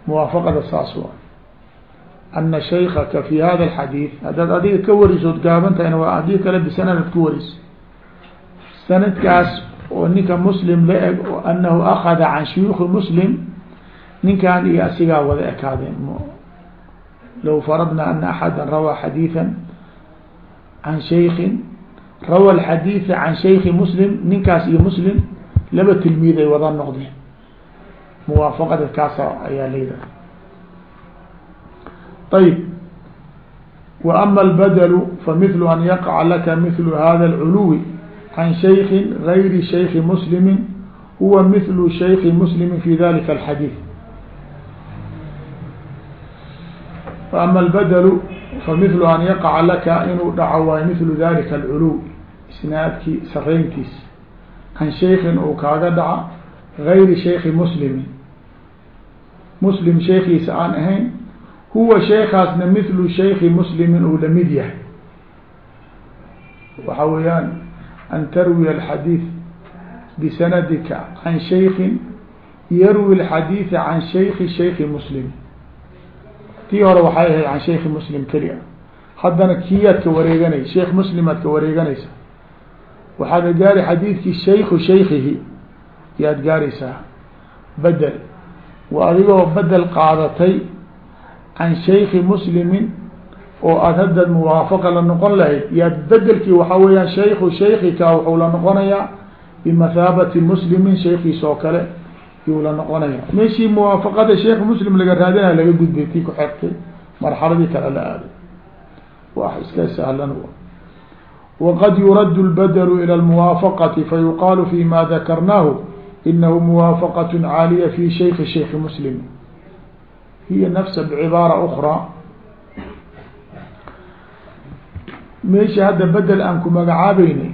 muwaafaqada saas waa ana shaykaka fi hada alxadiid haddaad adiga ka warisood gaabantahayna waa haddii kale bisanadad ku wariso sanadkaas oo ninka muslim la eg oo anahu akada can shuyuukhi muslim ninkan iyo asigaa wada ekaadeen low faradna ana axada rawaa xadiiثa can shaykin rawa alxadiiثa can shayki muslim ninkaas iyo muslim laba tilmiid ay wada noqdeen muwaafaqada kaasa ayaa layidhaha ayb wa ama albadlu famithlu an yaqaca laka mithlu hada اlculuwi can shayki gayri shayki muslimi huwa mithlu shayki muslimi fi dalika alxadiid ama albadlu famithlu an yaqaca laka inuu dhaco waay mithlu dalika alculuw isnaadkii sareyntiis can shaykin uu kaaga dhaca gayri shayki muslimi muslim shaykiisa aan ahayn huwa shaykaasna mithlu shayki muslimin uu la mid yahay. Waxa weeyaan an tarwiya alxadiid bisanadika can shaykin yarwi alxadiida can shayki shayki muslim. Tii hore waxay ahayd can shayki muslim keli a haddana kiyaad ka wareeganaysa sheekh muslim aad ka wareeganaysa waxaad gaari xadiidkii shayku shaykihi yaad gaaraysaa. Bedel wa adigoo bedel qaadatay can shayki muslimin oo aada hadda muwaafaqa la noqon lahayd. Yaa bedelkii waxaa weeyaan shayku shaykika wuxuu la noqonayaa bimathaabati muslimin shaykiis oo kale yuu la noqonaya meeshii muwaafaqada sheikh muslim laga raadinaya laga gudbay tii ku xigtay marxaladii kale la aaday. Wax iska sahlan waqad yuraddu lbadlu ilى lmuwaafaqati fayuqaalu fi ma dakarnaahu inahu muwaafaqaة caaliya fi shayki shayki muslim hiya nafsa bcibaara ukraa meeshii hadda bedel aan ku magacaabeynay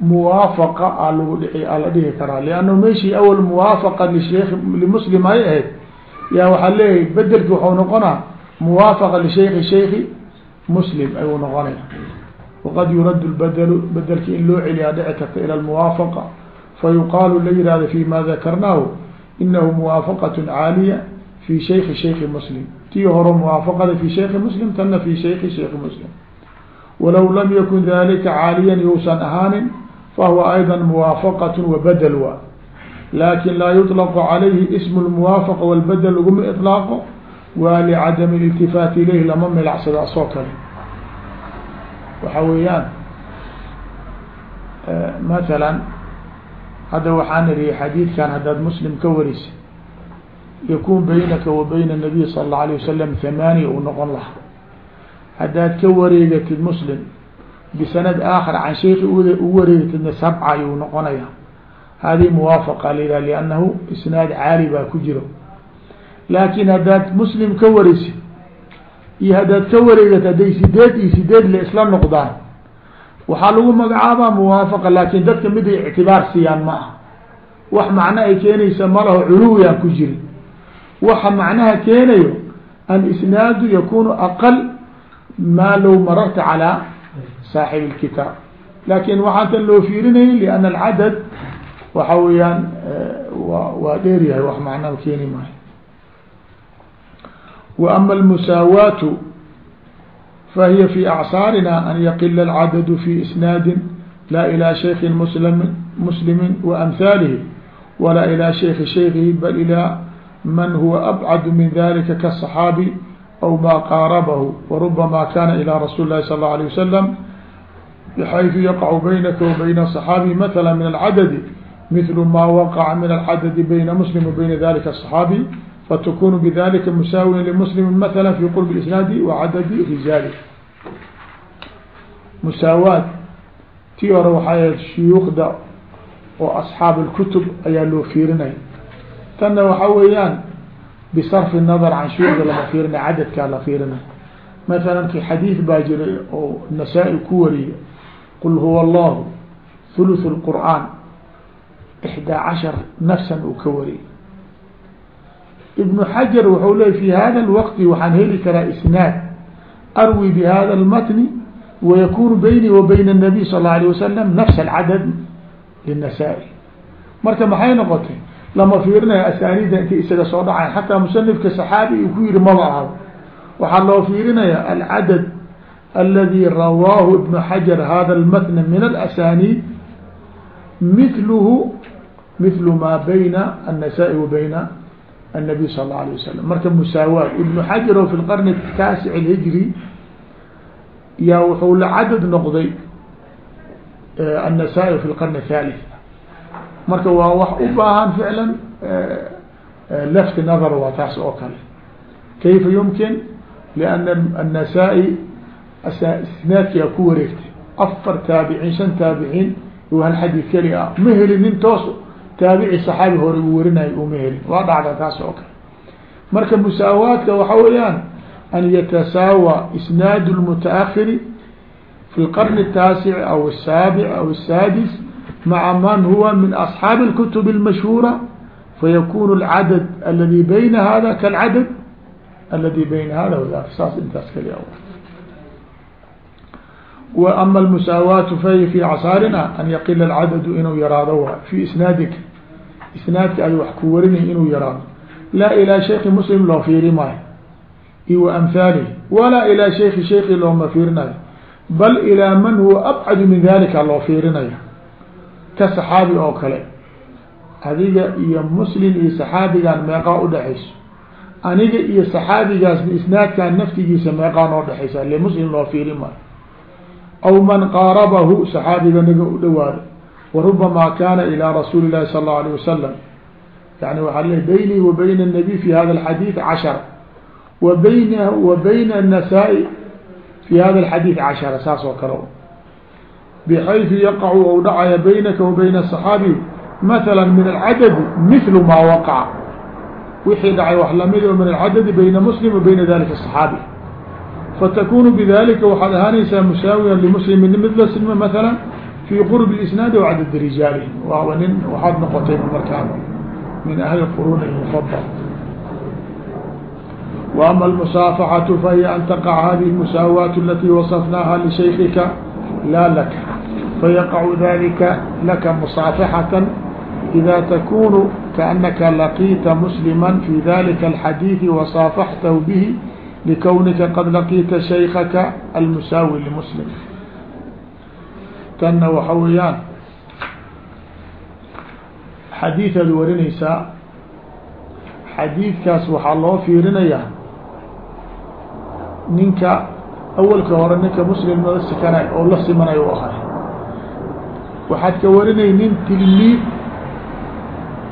muwaafaqa a lagu dhici a la dhihi karaa liannahu meeshii awal muwaafaqa lisheikh limuslim ay ahayd yaa waxaa leeyahay bedelki waxau noqonaa muwaafaqa lishayki shayki muslim ayuu noqonaya waqad yurad lbadlu bedelki in loo celiyaa dhici karta ila lmuwaafaqa fayuqaalu la yihahdo fi ma dakarnaahu inahu muwaafaqat caaliya fi shayki shayki muslim tii hore muwaafaqada fi shayki muslim tanna fi shayki shayki muslim walow lam yakun dalika caaliyan yuusan ahaanin fahuwa ayda muwaafaqat wabadel laakin laa yuطlaqu calayhi ismu lmuwaafaqa walbadel laguma iطlaaqo waa licadami iltifaat ilayh lama milacsada asoo kale waxa weeyaan mathalan hadda waxaan irihi xadiidkan haddaad muslim ka warisa yakun baynaka wa bayna nabiy sala allau alayه wasalam thamaaniya uu noqon lahaa. Haddaad ka wareegatid muslim bisanad aakhar can sheiki u wareegatidna sabca ayuu noqonaya hadihi muwaafaqa layidhah liannahu isnaad caali baa ku jiro. Laakin haddaad muslim ka warisid iyo haddaad ka wareegatid hadday sideed iyo sideed la isla noqdaan waxaa lagu magacaabaa muwaafaqa laakin dadka mid ay ictibaar siiyaan ma aha. Wax macno ay keenaysa malaho culuwiyaan ku jirin waxa macnaha keenayo anisnaadu yakunu aqal maa low mararta calaa saaxib اlkitaab laakiin waxaan tan loo fiirinayay lianna alcadad waxa weeyaan wa waa dheer yahay wax macnaha keeni maayo. Wa ama almusaawaatu fahiya fi acsaarina an yaqila alcadadu fi isnaadi la ilى shayki muslim muslimi wa amhaalihi walaa ilى shayki shaykihi bal ilى man huwa abcad min dalika kaلصaxaabi aw ma qaarabahu warubama kana ilى rasuuli lahi sal اlه alيه wasalam bxayثu yaqacu baynaka wa bayna صaxaabi maثala min alcadadi mثl ma waqaca min alcadadi bayna muslim wa bayna dalika الصaxaabi fatkunu bdalika musaawin lmuslimi maala fi qurb isnaadi wacadadi rijaali musaawaad tii hore waxaa shuyuukhda oo asxaab اkutub ayaa loo fiirinaya tanna waxa weeyaan bisarfi nadar can shuyuukhda lama fiirinay cadadkaa la fiirinay maala ki xadiid baa jiray oo nasaa-i ku wariyay qul huwa allahu huluthu اqur'aan ixdaa cashar nafsan uu ka wariyay ibnu xajar wuxuu leey fi hada اlwaqti waxaan heli karaa isnaad arwi bihada اlmatni wayakunu bayni wa bayna الnabiy sal اla alيه wasalam nafs alcadad lلnasaa-i marka maxay noqotay lama fiirinayo asaaniida intay isaga soo dhacay xataa musanifka saxaabi uu ku yihi maba ahado waxaa loo fiirinaya alcadad aladi rawaahu ibnu xajar hada اlmatn min alasaniid mithluhu mithlu ma bayna الnasaa-i wa bayna الnabiy sal اla alيه wasalam marka musaawaat ibnu xajar oo fi lqarni taasic اlhijri yaa wuxuu la cadad noqday النسائي في القرن الثالث marka waa wax u baahan فعلا lft نظر waa taas oo kale كيف يمكن لأن النسائي isناadkia ku wareegtay afar taaبعين شhan taaبعين hal xadيث keli ah ma helin nin toos taaبعي صحaaبي hore u warinayo uma helin waa dhacda taas oo kale marka مسaaواadka waxa weeyaan أن يتساوى إسناad المتأخر في القرن التاسع أو السابع أو السادس مع من هو من أصحاaب الكتب المشهورة فيكون العدد الذي بين هذا كالعدد الذي بين هذا وذاك saas intaas kl وأما المساواة فهي في عصاaرنا أن يقل العدد inuu yaraado في إسناadka إسناadka ay wax ku warinay inuu yaraado لا إلى شhيk مسلم loo fiiri maayo iyo وأمثاaله ولا إلى شhيk شhيki looma fiirinayo bal ilىa man huwa abcadu min dalika loo fiirinaya ka saxaabi oo kale adiga iyo muslim iyo saxaabigan meeqaa udhaxayso aniga iyo saxaabigaasna isnaadkan naftigiisa meeqaa noo dhexaysa le muslim loo fiirin maayo aw man qaarabahu saxaabiga naga u dhawaado warubama kana ilىa rasuuli الlahi sal الlaه alيه wasalam yani waxaa le bayni wa bayna الnabiy fi hada الxadiid cashara wa bayna wa bayna الnasaa-i في hada الحadيiث cشhرة saas oo kale بحayثu yaqع ou dhacaya baynaka wa bayna الصحaabi مثلا min الcadد مثl ma waqع wixii dhacay wax lamid o min الcadد bayna mسلم wa bayna dalika الصحaabi fatakunu bidalika waxaad ahaanaysaa musaawiyan limuslimin mid la silma maala fii qurbi isnaadi wacdad rijaalihi waaba nin waxaad noqotay markaan min ahli quruuni ilmufadal wa ama almusaafaxatu fahiya an taqaca hadihi musaawaat alatii wasafnaaha lishaykika laa laka fayaqacu dalika laka musaafaxatan ida takunu kaanaka laqiita muslima fi dalika alxadiidi wasaafaxtahu bihi likownika qad laqiita shaykaka almusaawi limuslim tanna waxa weeyaan xadiidaad warinaysaa xadiidkaas waxaa loo fiirinayaa ninka awalka hore ninka muslim la sikanay oo la simanay u ahay waxaad ka warinay nin tilmiid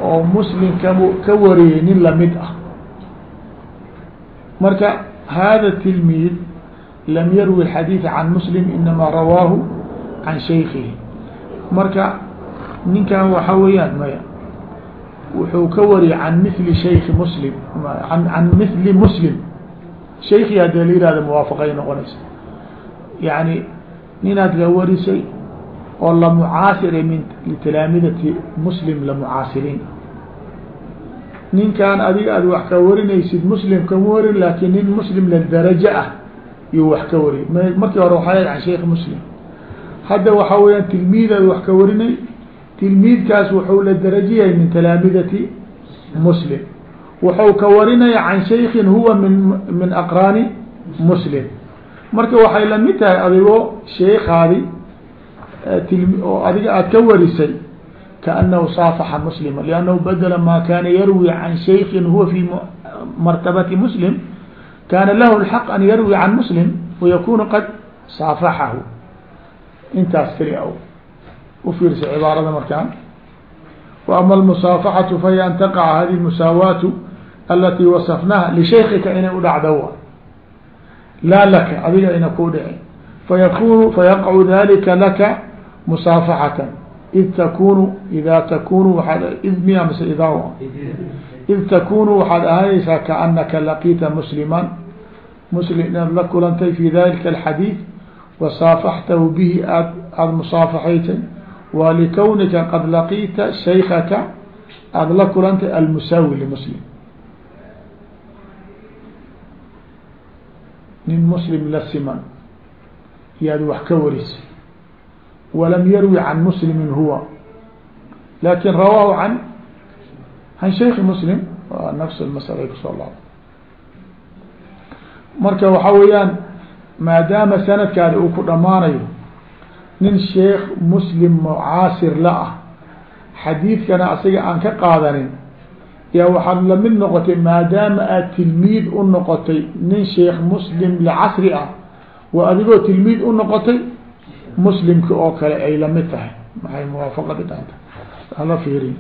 oo muslim ka ka wariyey nin la mid ah marka hada tilmiid lam yarwi xadiid can muslim inamaa rawaahu can shaykihi marka ninkan waxa weeyaan maya wuxuu ka wariyey can mili shayki muslim can mili muslim shayki haddee la yihahda muwaafaqay noqonaysa yani ninaad ka warisay oo la mucaasira min litalaamidati muslim la mucaasiriin ninkan adiga aad wax ka warinaysid muslim kama warin laakin nin muslim la darajo ah yuu wax ka wariyay. Markii hore waxaa can sheikh muslim. Hadda waxaa weyaan tilmiidaad wax ka warinay. Tilmiidkaas wuxuu la darajo yahay min talaamidati muslim. Wuxuu ka warinaya can shaykin huwa min min aqraani muslim. Marka waxay la mid tahay adigoo sheekaadi oo adiga aad ka warisay kaanahu saafaxa muslima liannahu badela ma kana yarwi can shaykin huwa fi martabati muslim kana lahu lxaq an yarwi can muslim wayakunu qad saafaxahu intaas keli ufiirsa cibaarada markaan wa ama almusaafaxatu fahiy an taqaca hadi musaawaatu alati wasafnaha lishaykika inay udhacdo laa laka adiga ina ku dhici fayakunu fayaqacu dalika laka musaafaxatan id takunu ida takunu waaad id miya mise ida id takunu waxaad ahaanaysaa kaanaka laqiita musliman muslim inaad la kulantay fi dalika alxadiid wasaafaxtahu bihi aad aada musaafaxaytay wa likownika qad laqiita shaykaka aada la kulantay almusaawi limuslim nin muslim la siman yaad wax ka warisay walam yarwi can muslimin huwa laakiin rawaahu can can shayki muslim waa nafs masala ku soo laab marka waxaa weeyaan maadaama sanadkaadi uu ku dhamaanayo nin sheekh muslim mucaasir la ah xadiidkana asaga aan ka qaadanin yaa waxaad la mid noqotay maadaama aad tilmiid u noqotay nin sheekh muslim lcasri ah waa adigoo tilmiid u noqotay muslimka oo kale ay lamid tahay maxay muwaafaqadi dhanta hala fiirin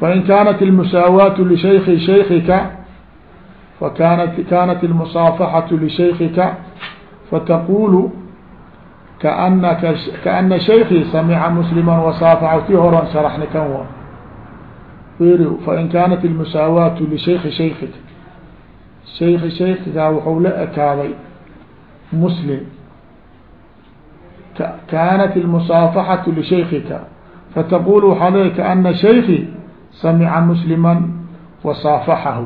fain kaanat اlmusaawaatu lishayki shaykika fakanat kanat اlmusaafaxatu lishaykika fataqulu kaanaka kaana shaykii samica muslima wasaafaxa tii horan sharaxni kan wa fiiri fain kaanat اlmusaawaatu lishayki shaykika shayki shaykika wuxuu la ekaaday muslim kaanat اlmusaafaxatu lishaykika fataqul waxaa leey kaana shayki samica muslima wasaafaxahu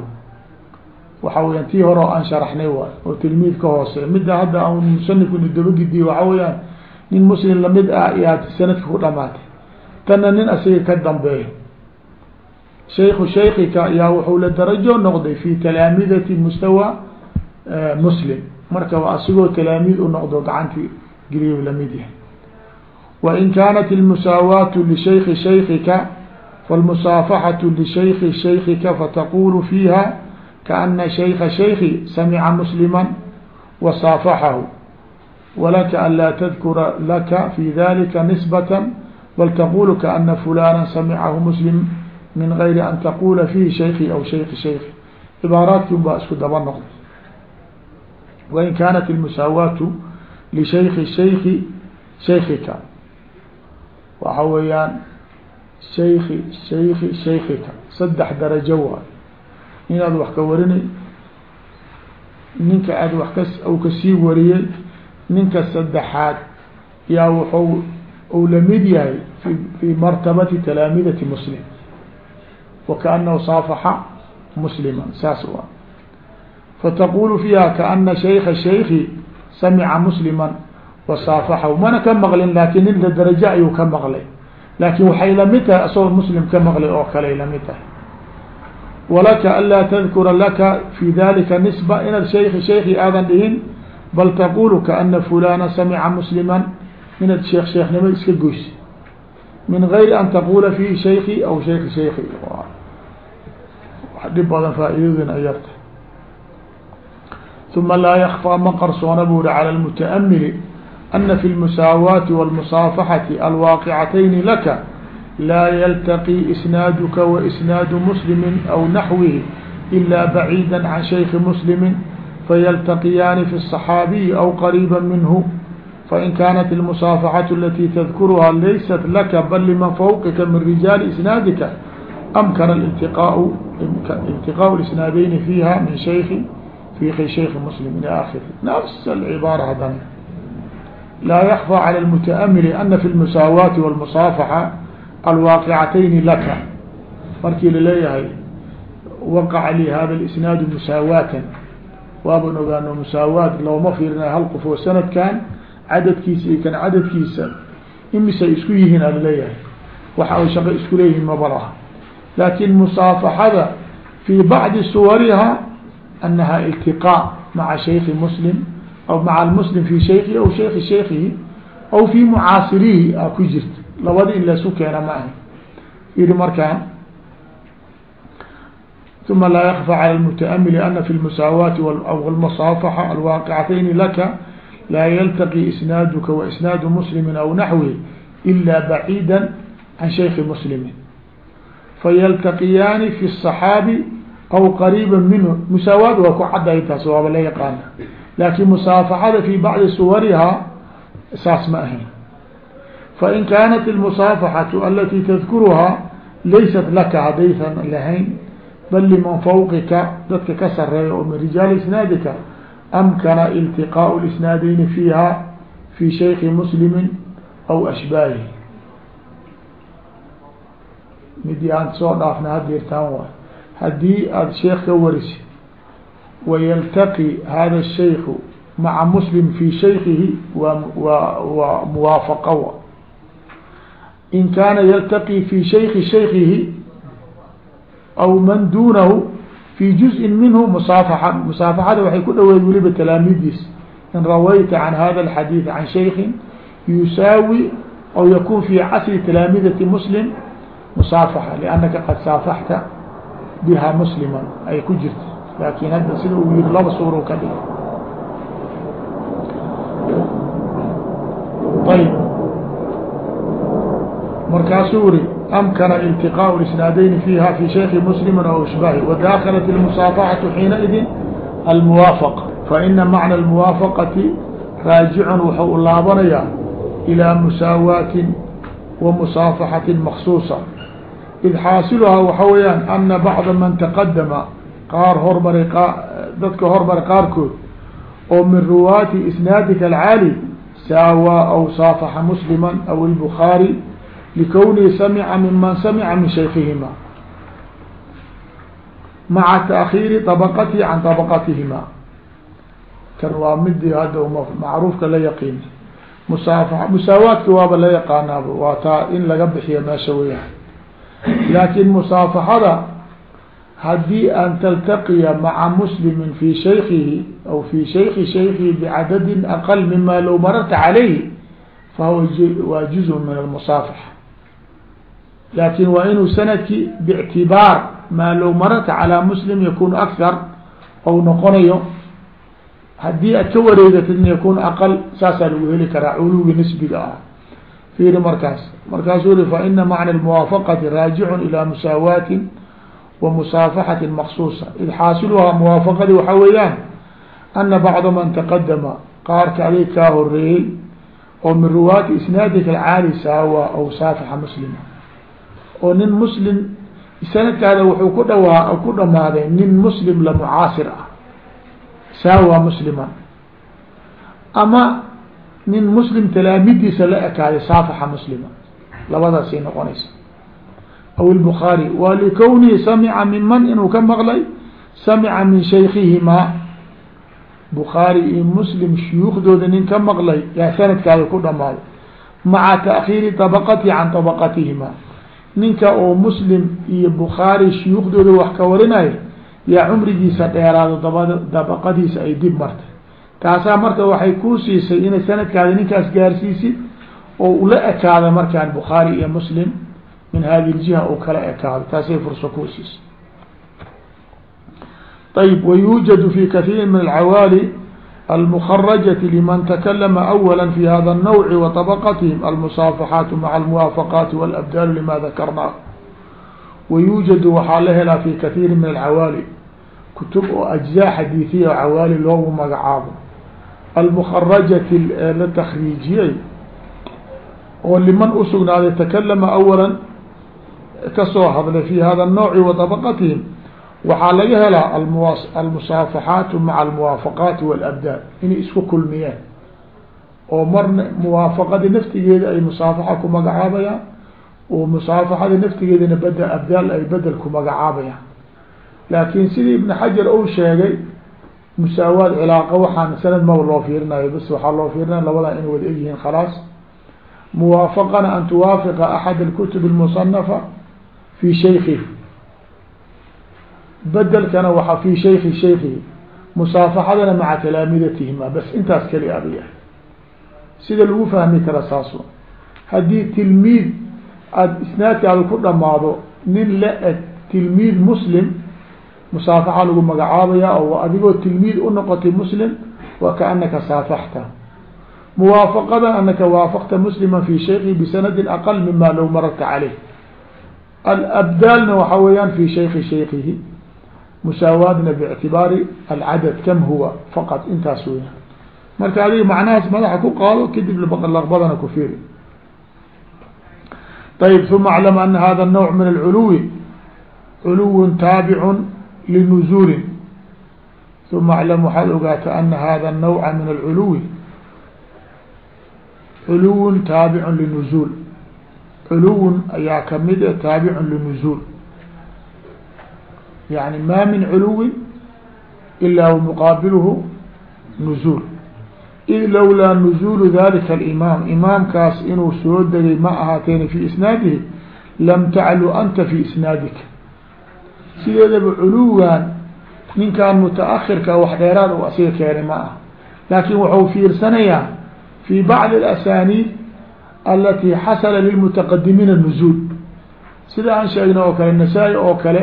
waxa weyan tii hore oo aan sharaxnay waay oo tilmiid ka hoose. Midda hadda an musanifkuna dabagidiye waxa weeyaan nin muslim la mid ah iyaa sanadka ku dhamaatay. Tanna nin asiga ka dambeeyo. Shayku shaykika yaa wuxuu la darajo noqday fi talaamidati mustawa muslim. Marka asigoo talaamiid u noqdo gacantii geliy la mid yahay. Wain kaanat اlmusaawaatu lishayki shaykika falmusaafaxatu lishayki shaykika fataqulu fiiha kaana shayka shayki samica muslima wasaafaxahu walaka an laa tadkura laka fi dalika nisbata bal taqulu kaana fulana samicahu muslim min gayri an taqula fihi shayki aw shayki shayki cibaaraadki un baa isku daba noqday. Wain kaanat اlmusaawaatu lishayki shayki shaykika waxa weeyaan shayki shayki shaykika saddex darajo waay. inaad wax ka warinay ninka aad wax ka u ka sii wariyey ninka saddexaad yaa wuxuu uu la mid yahay fi fi martabati talaamidati muslim. wakaanahu saafaxa muslima saas wa fataqulu fiiha kaana shayka shayki samica muslima wasaafaxahu mana ka maqlin laakin ninka darajo ayuu ka maqlay laakin waxay la mid tahay asagoo muslim ka maqlay oo kaley la mid tahay walaka anlaa tadkura laka fi dalika nisba inaad shayki shayki aadan dhihin bal taqulu kaana fulana samica musliman inaad sheekh sheekhnimo iska goysi min gayri an taqula fihi shayki aw shayki shayki dhib badan faa'iidadin uma laa yakfى ma qarsoona bu uri calى اlmutaأmili ana fi اlmusaawaati wاlmusaafaxati alwaaqicatayni laka laa yltaqي isnaaduka waisnaadu muslimi aw naxwihi ila baciida can shayki muslimi fayaltaqiyaani fi الصaxaabiyi aw qariiba minhu fain kaanat اlmusaafaxaة alati tadkuruha laysat laka bal liman fawqika min rijaali isnaadika amkana iltiqaa iltiqاء isnaadeyni fiiha min shayki fi shayki muslim ilى akhiri nafs alcibaara hadana laa yakfى calى اlmutaأmili ana fi اlmusaawaati wاlmusaafaxa alwaaqicatayni laka markii laleeyahay waqaca li hada اlisnaadu musaawaatan waaban ogaano musaawaat looma fiirina hal qof oo sanadkan cadadkiisa iyo kan cadadkiisa imisay isku yihiin a laleeyahay waxa ay shaqo isku leeyihiin mabalaha laakin musaafaxada fi bacdi suwariha anaha iltiqاء maca shayki muslim aw maca lmuslim fi shaykihi aw shayki shaykihi aw fi mucaasirihi a ku jirta labadi in laisu keena ma ahi yidhi markaan uma laa yakfى calى اlmutaأmili ana fi اlmusaawaati wاlmasaafaxa alwaaqicatayni laka laa yaltaqi isnaaduka waisnaadu muslimi aw naxwihi ila baciida can shayki muslimi fayaltaqiyaani fi الصaxaabi aw qariiba minhu musaawaad waa ku caddahay taas waaba la yaqaana. laakin musaafaxada fi bacdi suwarihaa saas ma ahin fain kaanat almusaafaxatu alati tadkuruhaa laysat laka haddaysan lahayn bal liman fawqika dadka ka sareeya oo min rijaali isnaadika amkana iltiqaau isnaadeyni fiiha fi shayki muslimin aw ashbaahihi midii aan soo dhaafna haddeertaan waay haddii aada sheekh ka warisid wayaltaqi hada shayku maca muslim fi shaykihi waa waa waa muwaafaqo in kaana yaltaqi fi shayki shaykihi aw man duunahu fi juzءin minhu musaafaxa musaafaxada waxay ku dhaweed weliba talaamiidiis in rawayta can hada alxadiid can shaykin yusaawi aw yakun fi casri talaamidati muslim musaafaxa liannaka qad saafaxta biha muslima ay ku jirta laakin hadda sida uu yihi laba suuro ka dhig ayb markaasuu uri amkana iltiqاء اisnaadeyni fiiha fi shayki muslimi aw ishbaahi wadaklat اlmusaafaxatu xiinaidin almuwaafaqa faina macna اlmuwaafaqati raajicun wuxuu u laabanayaa ilىa musaawaatin wa musaafaxati maksuusa id xaasiluhaa waxa weeyaan ana bacda man taqadama qaar hormaray dadka hormaray qaarkood oo min ruwaati isnaadika alcaali saawaa aw saafaxa muslima aw ilbukhaari likownihi samica miman samica min shaykihima maca taakhiiri طabaqatihi can طabaqatihima kan waa midii hadda macruufka la yaqiina musaafa musaawaadka waaba la yaqaanaaba waa taa in laga bixiyo meesha weyaan laakin musaafaxada haddii an taltaqiya maca muslimin fi shaykihi aw fi shayki shaykihi bicadadin aqal mima low mararta calayhi fahuwa waa juzء min almusaafaxa laakin waa inuu sanadki bictibaar maa low mararta calaa muslim yakun akar ou noqonayo haddii aad ka wareegatid yakun aqal saasaa lagu heli karaa culuwi nisbiga ah fiiri markaas. Markaasuu uri faina macna muwaafaqati raajicun ilaa musaawaatin wa musaafaxatin maksuusa id xaasiluhaa muwaafaqadii waxaa weeyaan ana bacda man taqadama qaarka adig kaa horeeyey oo min ruwaati isnaadika alcaali saawa aw saafixa muslima. Oo nin muslim sanadkaada wuxuu ku dhawaa ku dhamaaday nin muslim la mucaasir ah saawa muslima. Ama nin muslim talaamidiisa la ekaaday saafaxa muslima labadaasay noqonaysa aw الbخaarي wa likownihi samica min man inuu ka maqlay samica min shaykihimaa bukhaari iyo muslim shuyuukhdooda nin ka maqlay yaa sanadkaada ku dhamaaday maca taأkhiiri طabaqatihi can طabaqatihima ninka oo muslim iyo bukhaari shuyuukhdooda wax ka warinaya yaa cumrigiisa dheeraado daba dabaqadiisa ay dib martay taasaa marka waxay kuu siisay inay sanadkaada ninkaas gaarsiisid oo ula ekaada markaan bukhaari iyo muslim min hadi ljiha uu kala ekaado taasay fursa kuu siisay ayb wyuujad fi kahiiri min alcawaali almukarajaة liman takalama awala fi hada الnawci wa طabaqatihim almusaafaxaatu maca almuwaafaqaati walabdaalu lima dakarnaa wayuujadu waxaa la helaa fi kahiiri min alcawaali kutub oo ajzaa xadiiثiya cawaali loogu magacaabo almukarajati la takriijiyey oo liman usugnaaday takalama awala kasoo hadlay fi hada الnawci wa طabaqatihim waxaa laga helaa almusaafaxaatu maca almuwaafaqaati walabdaal inay isku kulmiyeen oo marna muwaafaqadii naftigeeda ay musaafaxa ku magacaabayaan oo musaafaxada naftigeedana bed abdaal ay bedel ku magacaabayaan laakin sidii ibn xajar uu sheegay musaawaad cilaaqa waxaan sanad maba loo fiirinayo bas waxaa loo fiirinaya labadaa inay wada egyihiin khalaas. Muwaafaqana an tuwaafiqa axad alkutub almusanafa fi shaykihi bedelkana waxa fi shayki shaykihi musaafaxadana maca talaamidatihima bas intaas keli abiya sida lagu fahmi kara saaso haddii tilmiid aada isnaadkaada ku dhamaado nin la eg tilmiid muslim musaafaxa lagu magacaabaya oo adigoo tilmiid unoqotay muslim wa kaanaka saafaxta muwaafaqada anaka waafaqta muslima fi shaykihi bisanadin aqal mima low mararta caleyh alabdaalna waxa weeyaan fi shayki shaykihi musaawaadna bictibaari alcadad kam huwa faqad intaas weya marka adiga macnahaas madaxa ku qaado kadib laqbadana ku firi ayb uma aclam ana hada الnوع min alculuwi culuw taabic linuzuulin uma aclam waxaad ogaata ana hada nawca min alculuwi culuwun taabicun linuzuul culuwun ayaa ka mid a taabicun linuzuul yani ma min culuwin ila muqaabiluhu nuzuul id lowlaa nuzuulu dalika alimaam imaamkaas inuu soo degay ma ahaateyna fi isnaadihi lam taclu anta fi isnaadika sideedaba culuwan ninkan mutaahirka wax dheeraad u asiga keenay ma ah laakin wuxuu fiirsanayaa fi bacdi alasaniid alati xasala lilmutaqadimiina nuzuul sida aan sheegnay oo kale nasaa-i oo kale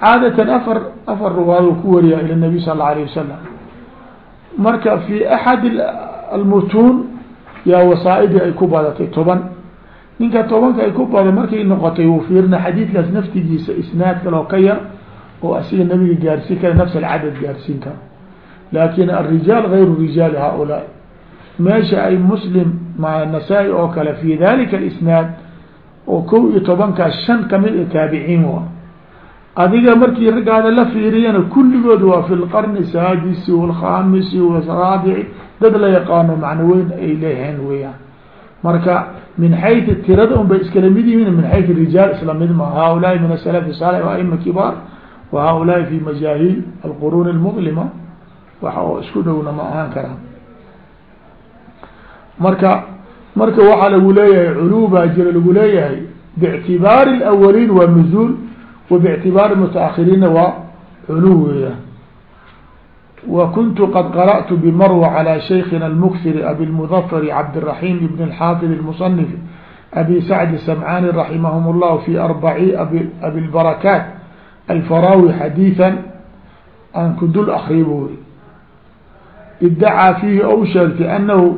caadatan afar afar ruwaad ku wariyaa ila nabiy sal alla alayh wasalam marka fi axad almutuun yaa wasaa-idii ay ku badatay toban ninka tobanka ay ku bada markay noqotay wuu fiirina xadiidkaas naftigiisa isnaad kale ka yar oo asiga nabiga gaarsiin kara nafs alcadad gaarsiin kara. Laakin alrijaal gayru rijaali haaulaa meesha ay muslim ma nasaa-i oo kale fi dalika alisnaad oo kow iyo tobankaas shan ka mid a taabiciin wa adiga markii raggaada la fiiriyana kulligood waa fi lqarni saadisi walkhamisi waraabici dad la yaqaano macno weyn ay leeyihiin weyaan marka min xayu tirada un bay iskala mid yihiin min xayu rijaal isla mid ma haulaai min asalaf saalix aima kibaar wa haulaai fi majaahil alquruun almudlima waxa oo isku dhowna ma ahaan karaan. Marka marka waxaa lagu leeyahay culubaa jira lagu leeyahay bictibaari اlawaliin waa nuzuul wa bictibaari mutaakhiriinna waa culuw weeyaan. وكنت qad قرأت بmrو على شhيkina المkثر أbي المظفر عبدالرحيم بن الحافظ المصنف أbي سعد سمعاني رحمهم الله في أربعي أbي البركات الفراوي حديثا an ku dul akriy bu ri ادعىa فيhi ou sheegtay أنه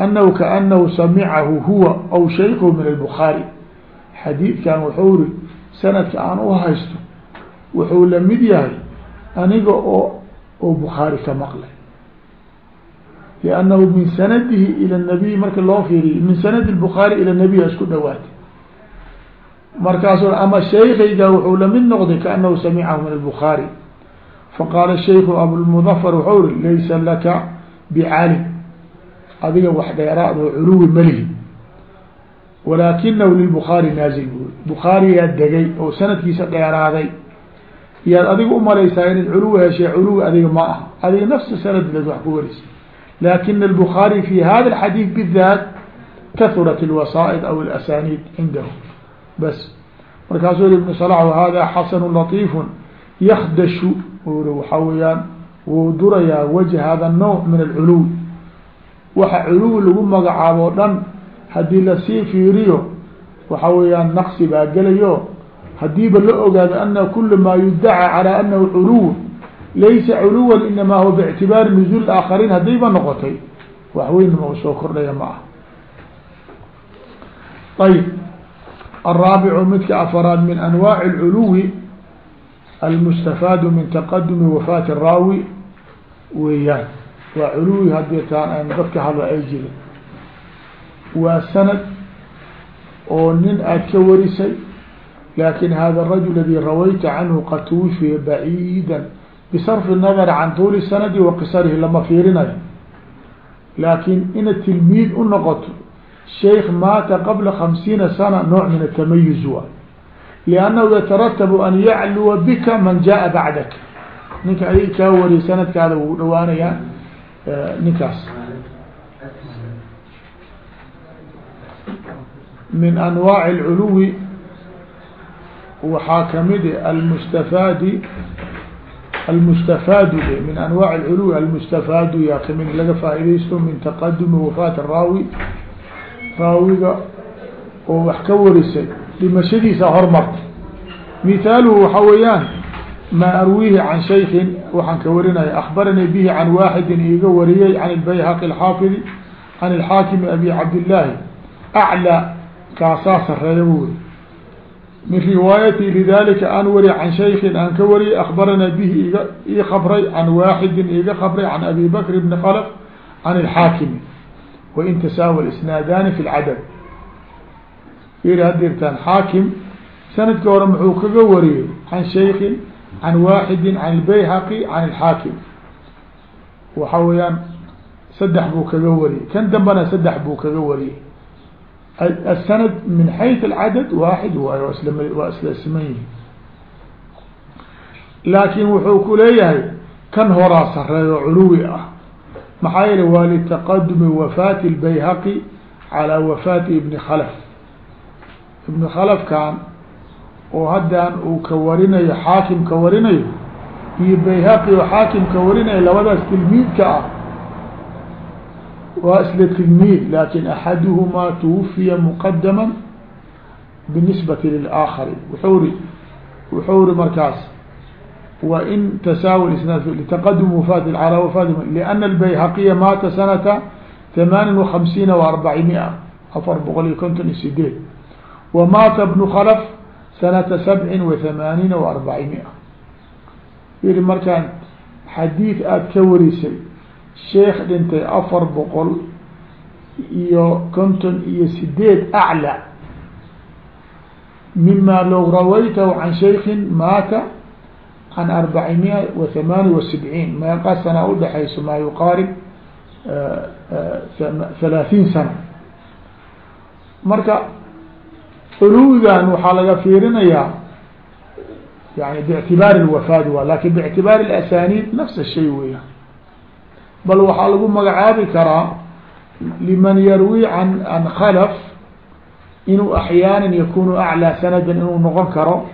أنه كأنه سمعه huوa أو شhيkه من البخاaري xadيiثkan wxuu ri sanadka aan u haysto wuxuu lamid yahay aniga oo oo bukhaari ka maqlay. Liannahu min sanadihi ila nabiy marka loo fiiriyo min sanadi bukhaari ila nabiy isku dhawaatay markaasu ama shaykayga wuxuu la mid noqday kaanahu samicahu min albukhaari faqaala shayku abulmudafar wuxuu ri laysa laka bicali adiga wax dheeraad oo culuwi malihi walaakinahu lilbukhaari naazil buuri bukhaariyaa degay oo sanadkiisa dheeraaday yaad adiga umalaysaa inaad culuwi heshay culuwi adiga ma aha adiga nafsa sanadleed wax ku warisa lakin الbخaarي في hada الxadيiث bالذات kahurat الwasائط aw الأsاnيd cindahu bas markaasuu ibn صلاح hada xasn لطيف ykdashu uri waxaa weeyaan wuu durayaa wجه hada النوع min الculuw waxa culuw lagu magacaabo o dhan hadii lasii fiiriyo waxa weeyaan naqsi baa gelayo hadiiba la ogaado ana kula ma yudacى calى anahu culuw laysa culuwa inama huwa bاctibaari نزul aakharin hadayba noqotay wax weyn ma soo kordhaya ma ah ayb الرaaبع midka afraad min anwaaع الculuwi almustafaadu min taqadumi wafaati الraawi weeyaan waa culuwi hadeetaan an dadka hadla ay jirin waa sanad oo nin aad ka warisay lakin hada الrajul اladي rawayta canhu qad twufiya baciida bsarfi الnadr can tuuli sanadi wa qisarihi lama fiirinayo laakin ina tilmiid u noqoto sheikh maata qabla hamsiina sana nooع min التmayuz waay لأnnahu yataratab an yacluwa bika man jaءa bacdak ninka adig kaa wariy sanadkaada wuu dhawaanayaa ninkaas min anwaaع الculuwi waxaa kamid almustafaadi almustafaadu min anwaaع اculuwi almustafaadu yaa kamid laga faaidaysto min taqadumi wafaat الraawi raawiga oo wax ka warisay dhimashadiisa hormarta mithaaluhu waxa weeyaan maa arwiihi can shaykin waxaan ka warinaya akbaranii bihi can waaxidin iiga wariyey can اbayhaqi اxaafidi can اlxaakimi abi cabdillaahi aclى kaasaa sareeya wuri min riwaayati lidalika aan wari can shaykin aan ka wariyay akbaranaa bihi iga ii kabray can waaxidin iga kabray can abi bakr bni kalf can ilxaakimi wain tasaawa isnaadani fi lcadad ir hadirtaan xaakim sanadka hore muxuu kaga wariyey can shaykin can waaxidin can ilbayhaqi can ilxaakim waxa weeyaan saddex buu kaga wariyey. Kan dambena saddex buu kaga wariyey. asanad min xayث alcadad waaxid waay waa isla waa isla siman yihi laakin wuxuu ku leeyahay kan horaa sareeyo culuwi ah maxaa yeele waa litaqadumi wafaati اlbayhaqi calى wafaati ibni khalf ibni khalafkan oo haddaan uu ka warinayo xaakim ka warinayo iyo bayhaqi oo xaakim ka warinayo labadaas tilmiidka ah waa isla tilmiid laakiin axaduhumaa twufiya mqadama binisbati lilaakari wuxuu ri wuxuu ri markaas wa in tasaawi isnaad litaqadum wafaati calaa wafaati liana albayhaqiya maata sanata thamaanin wahamsiina waarbacimia afar boqol iyo konton iyo sideed wa maata bnu khalaf sanata sabcin wa thamaaniina waarbacimia yiri markaan xadiid aada ka warisay sheekh dhintay afar boqol iyo konton iyo sideed aclى mima low rawaytahu can shaykin maata can arbacimiya wa hamaani wa sibciin meeqa sana udhaxayso maa yuqaarib halaaثiin sana marka culuwdan waxaa laga fiirinayaa yani bاctibaari اlwafaadi wa lakin bاctibaari اlasaniid nafs الshay weya bal waxaa lagu magacaabi karaa liman yarwi an an khalf inuu axyaana yakunu aclى sanada inuu noqon karo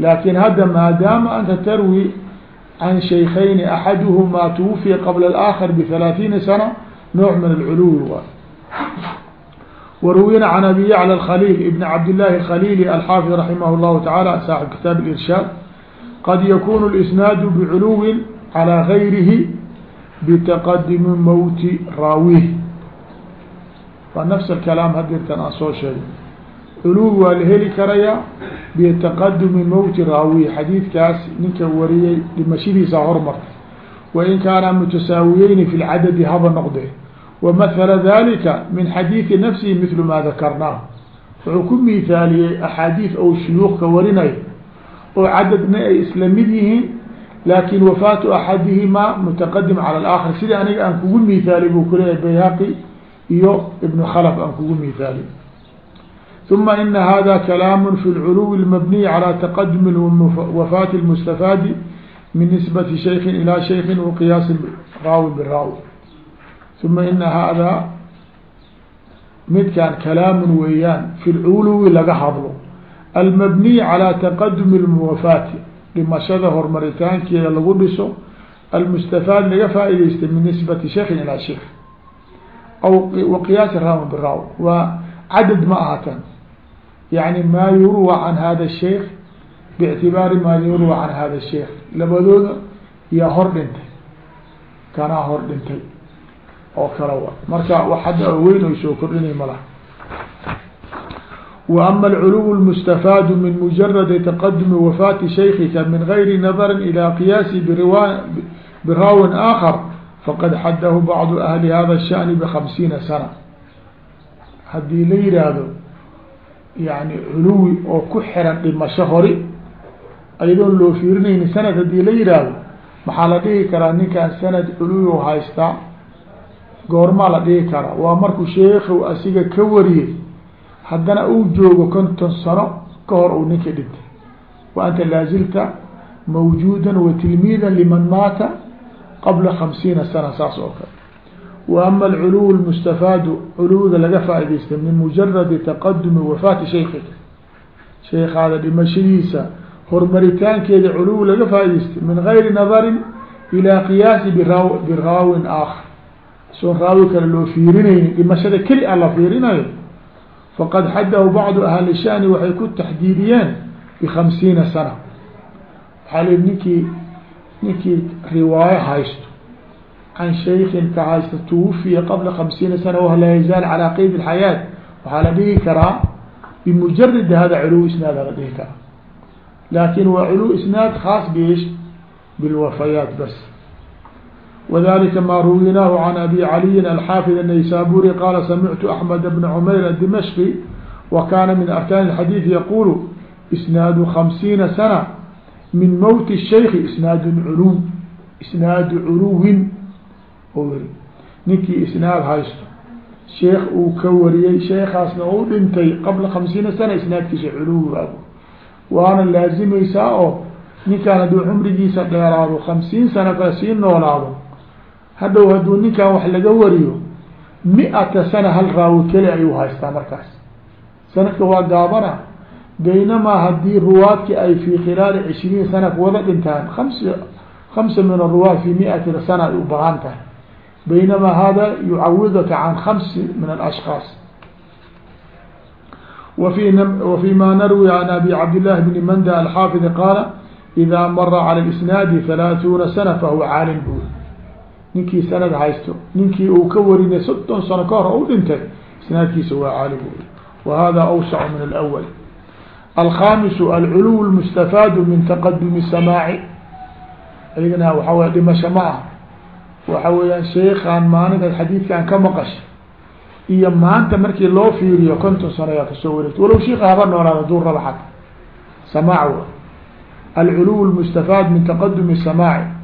lakin hadda maadaama anta tarwi can shaykayni axaduhmaa twufiya qabla اlآakar bثalaaثiina sana nooع min alculuwi waay waruwina can abi yaclى الkhalil ibn cabd llahi الkhalili alxaafid raximah اllahu taعala saaxib kitaab اlirshaad qad yakunu اlisnaadu bculuwi calى gayrihi bitaqadimi mowti raawih waa nafs alkalaam hadirtan aan soo sheegay culuwi waa la heli karayaa bitaqadumi mowti raawi xadiidkaas ninka wariyey dhimashadiisa hormartay wain kaana mutasaawiyeyni fi lcadadi haba noqde wamahala dalika min xadiidi nafsihi mithlu ma dakarnaahu wuxuu ku miithaaliyey axaadiid ou shuyuukhka warinayo oo cadadna ay isla mid yihiin laakin wafaatu axadihimaa mutaqadim cala alaakhar sida aniga aan kugu miithaali buu kuleeyahay bayhaqi iyo ibnu khalaf aan kugu miithaali uma ina hada kalaam fi lculuwi اlmabniy calى taqadumi wafaati اlmustafaadi min nisbati shaykin ilaa shaykin waqiyaasi raawi biraawi uma ina hada midkan kalaamun weeyaan fi lculuwi laga hadlo almabniy calى taqadumi اlmuwafaati dhimashada horumaritaankeeda lagu dhiso almustafaad laga faa'idaystay min nisbati sheikin ilaa sheik aw waqiyaasi rawn biraw waa cadad ma ahatan yani maa yurwa can hada sheikh bictibaari maa yurwa can hada sheikh. Labadooda yaa hor dhintay kanaa hor dhintay. Oo kale wa marka wax hadda weyn oy soo kordhinay ma laha وأma الcluو المستفاad min مجرد تqdم وفاة شhaykika min غayri نظر إلى قyاasi braaw آخر faqad xadh bعض أهli hada الشhأن بخمسيiنa سنة hadii la yihaahdo yani culuwi oo ku xiran dhimasho hori ayadoon loo fiirinayni sanad hadii la yihaahdo maxaa la dhihi karaa ninkaan sanad culuwi o haystaa goormaa la dhihi karaa waa markuu sheekhu asiga ka wariyey haddana uu joogo konton sano ka hor uu ninka dhintay. Wa anta laazilta mawjuuda wa tilmiida liman maata qabla khamsiina sana saas oo kale. Wa ama alculuw lmustafaadu culuwda laga faa'idaystay min mujaradi taqadumi wafaati shaykika sheekaada dhimashadiisa horumaritaankeeda culuw laga faa'idaystay min gayri nadarin ilaa qiyaasi biraw biraawin aakhar. Soon raawi kale loo fiirinayni dhimashada keli a la fiirinayo faqad xadahu bacdu ahli shani waxay ku taxdiidiyeen bikhamsiina sana. Waxaa li ninkii ninkii riwaayo haysto can shaykin ka haysta twufiya qabla khamsiina sana wah laa yazaal calaa qeyd اxayaat waxaa la dhihi karaa bimujaradi hada culuw isnaad la dhihi karaa. Laakin waa culuw isnaad khaas biish bilwafayaat bas وذلika ma ruwinaahu عan abi عaliyin alxaafid الnaysaburi qala samictu أحmed bn cmayr الdimashqi wa kana min arkaan الxadiiث yaqulu isnaadu خamsiina sana min mowti الshayki isnaad culuw isnaadu culuwin o yiri ninkii isnaad haysto sheekh uu ka wariyey sheekaasna u dhintay qabla خamsiina sana isnaadkiisa culuwi a waana laazimaysaa oo ninkaan hadduu cumrigiisa dheeraado خamsiin sana ka sii noolaado hadhow hadduu ninkan wax laga wariyo mi-ata sana hal raawi keli ayuu haystaa markaas. Sanadka waa gaabana baynamaa haddii ruwaadki ay fi khilaali cishriin sana wada dhintaan ams kamsa min aruwaad fi mi-ati sana ay u baahan tahay. Baynamaa hada yucawidaka can kamsi min alashkaas wfi wfi ma narwi can abi cabdillahi bni manda alxaafid qaala ida mara calى isnaadi halaaثuuna sana fahuwa caalim bui ninkii sanad haysto ninkii uu ka warinay soddon sano ka hor u dhintay isnaadkiisa waa caali buuri wa hada awsacu min alwal alkhamisu alculuw lmustafaadu min taqadumi samaaci adigna waxaa wey dhimasho ma ah waxa weeyaan sheekaan maalintaas xadiidkan ka maqashay iyo maanta markii loo fiiriyo konton sano yaa ka soo wareegto walow sheika haba noolaada aduu raba samaac wa alculuw lmustafaad min taqadumi samaaci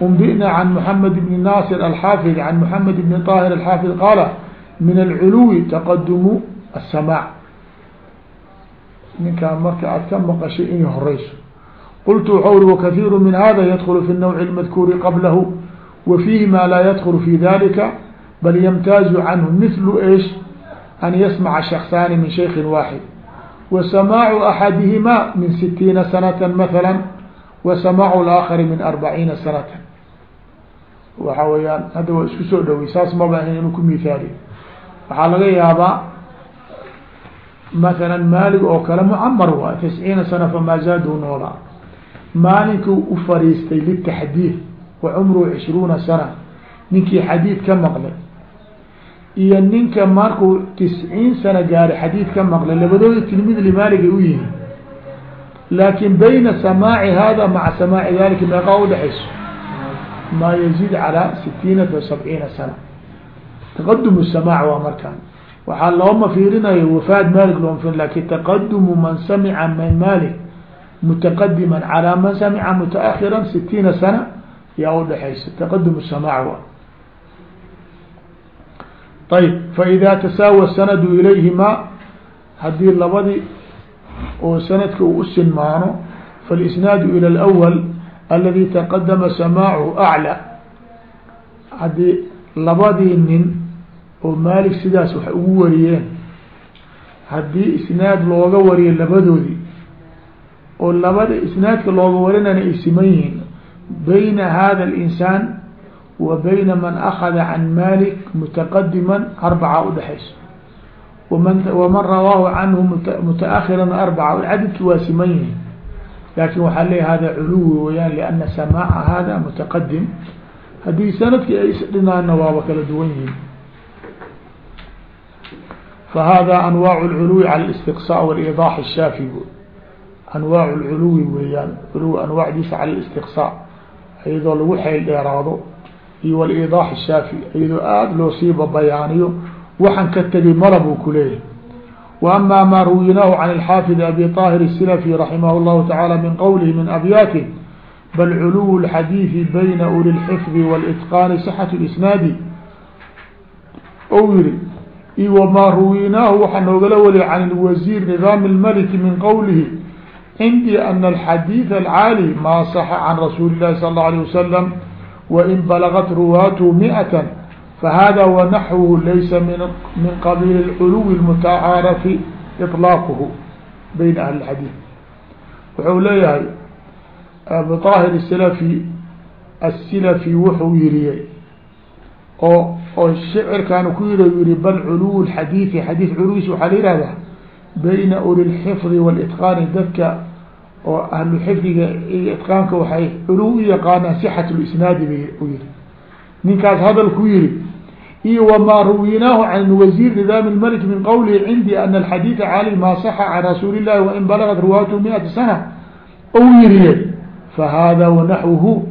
unbina can mحamed bni naصir alxaafid can mحamed bni طahir alxaafid qaala min alculuwi taqadumu الsamaac ninkaan marka aad ka maqashay inay horeyso qultu waxau uri wakahiiru min hada yadkulu fi الnawci اlmadkuuri qablahu wa fiihi ma laa yadkulu fi dalika bal ymtaazu canhu mithlu esh an yasmaca shaksaani min shayki waaxid wa samaacu axadihima min sitiina sanata mahala wa samaacu اlaakhari min arbaciina sanata waxa weeyaan hadda waa isku soo dhowey saas maba ahayn inuu ku mithaaliyo waxaa laga yaabaa matala maalig oo kale mucamar waay tisciina sana famaa zaadu noolaa maalinkuu u fariistay litaxdiid wa cumruhu cishruuna sana. Ninkii xadiid ka maqlay. Iyo ninka markuu tisciin sana gaaray xadiid ka maqlay. Labadooda tilmid limaaligay u yihiin laakin bayna samaaci hada maca samaaci dalika meeqaa udhexayso maa yaziid calى sitiina wa sabciina sana taqadum samaac waa markaan waxaa looma fiirinayo wafaad malik looma firin lakin taqadumu man samica min malik mutaqadima calى man samica mutaahira sitiina sana yaa udhexaysa taqadum samaac wa ayb faida tasaawa sanadu ilayhima haddii labadii oo sanadka uu usinmaano faاlisnaadu ilى اlأwl aladi taqadama samaachu aclى haddii labadii nin oo maalik sidaas wax ugu wariyeen haddii isnaad looga wariyo labadoodii oo labada isnaadka looga warinana ay siman yihiin bayna hada اlinsaan wa bayna man akada can malik mutaqadiman arbaca udhexayso waman rawaahu canhu mutaahiran arbaca cadadki waa siman yihiin laakiin waaa le hada culuwi weyaan lana samaaca hada mutaqadim haddii sannadkii ay isdhinaanna waaba kala duwan yihiin fahada anwaac culuwi al istiqsa walidax shaafi anwaac culuwi weeyaan culuwi anwaacdiisa cala listiqsa iyadoo lagu xeel dheeraado iyo walidax shaafi iyadoo aada loo siiba bayaaniyo waxaan ka tegay mala buu kuleeyahay وأmا ma ruwinaahu عن الxاaفظ أbي طاhر السلفي رحimه الlه taعالى min qwlه min أbyاt bl clو الxadيiث byna uli الحفظ والإتقاn صحة الإسناadi ou yihi i وma ruwinaahu waxaa noogala weliya عن الwزير نظام الملك min qwlه عndي أن الxadيiث العاalي ma صح عن رasuuل الlahi صلى الله عليه وسلم وin blغت rwاaته مئة فhذا ونحوه laysa min qبيل العلو المتعاarف طلاaqه byn أهل الحdيث wuxuu leeyahay aبطاhر السلفي السلفي wuxuu yiriyey oo oo شhcirkan ku yiri yihi bl cلو الحdيث xadيث culugiis waxaa la yihahda byna أولي الحفظ والإتقاn dadka oo ahlu xifdiga iyo iتقاanka waxay culu u yaqaanaan صحة الإسناadi bay u yihi ninkaas hadal ku yihi iyo wma ruwinaahu can wزيr نظاm الملك min qwlihi cindي أن الxadيiث caalي ma صxa can rasuuli الlahi وin balغت rwاaته مئaةa سنة ou yiriye fahada wanaxwuhu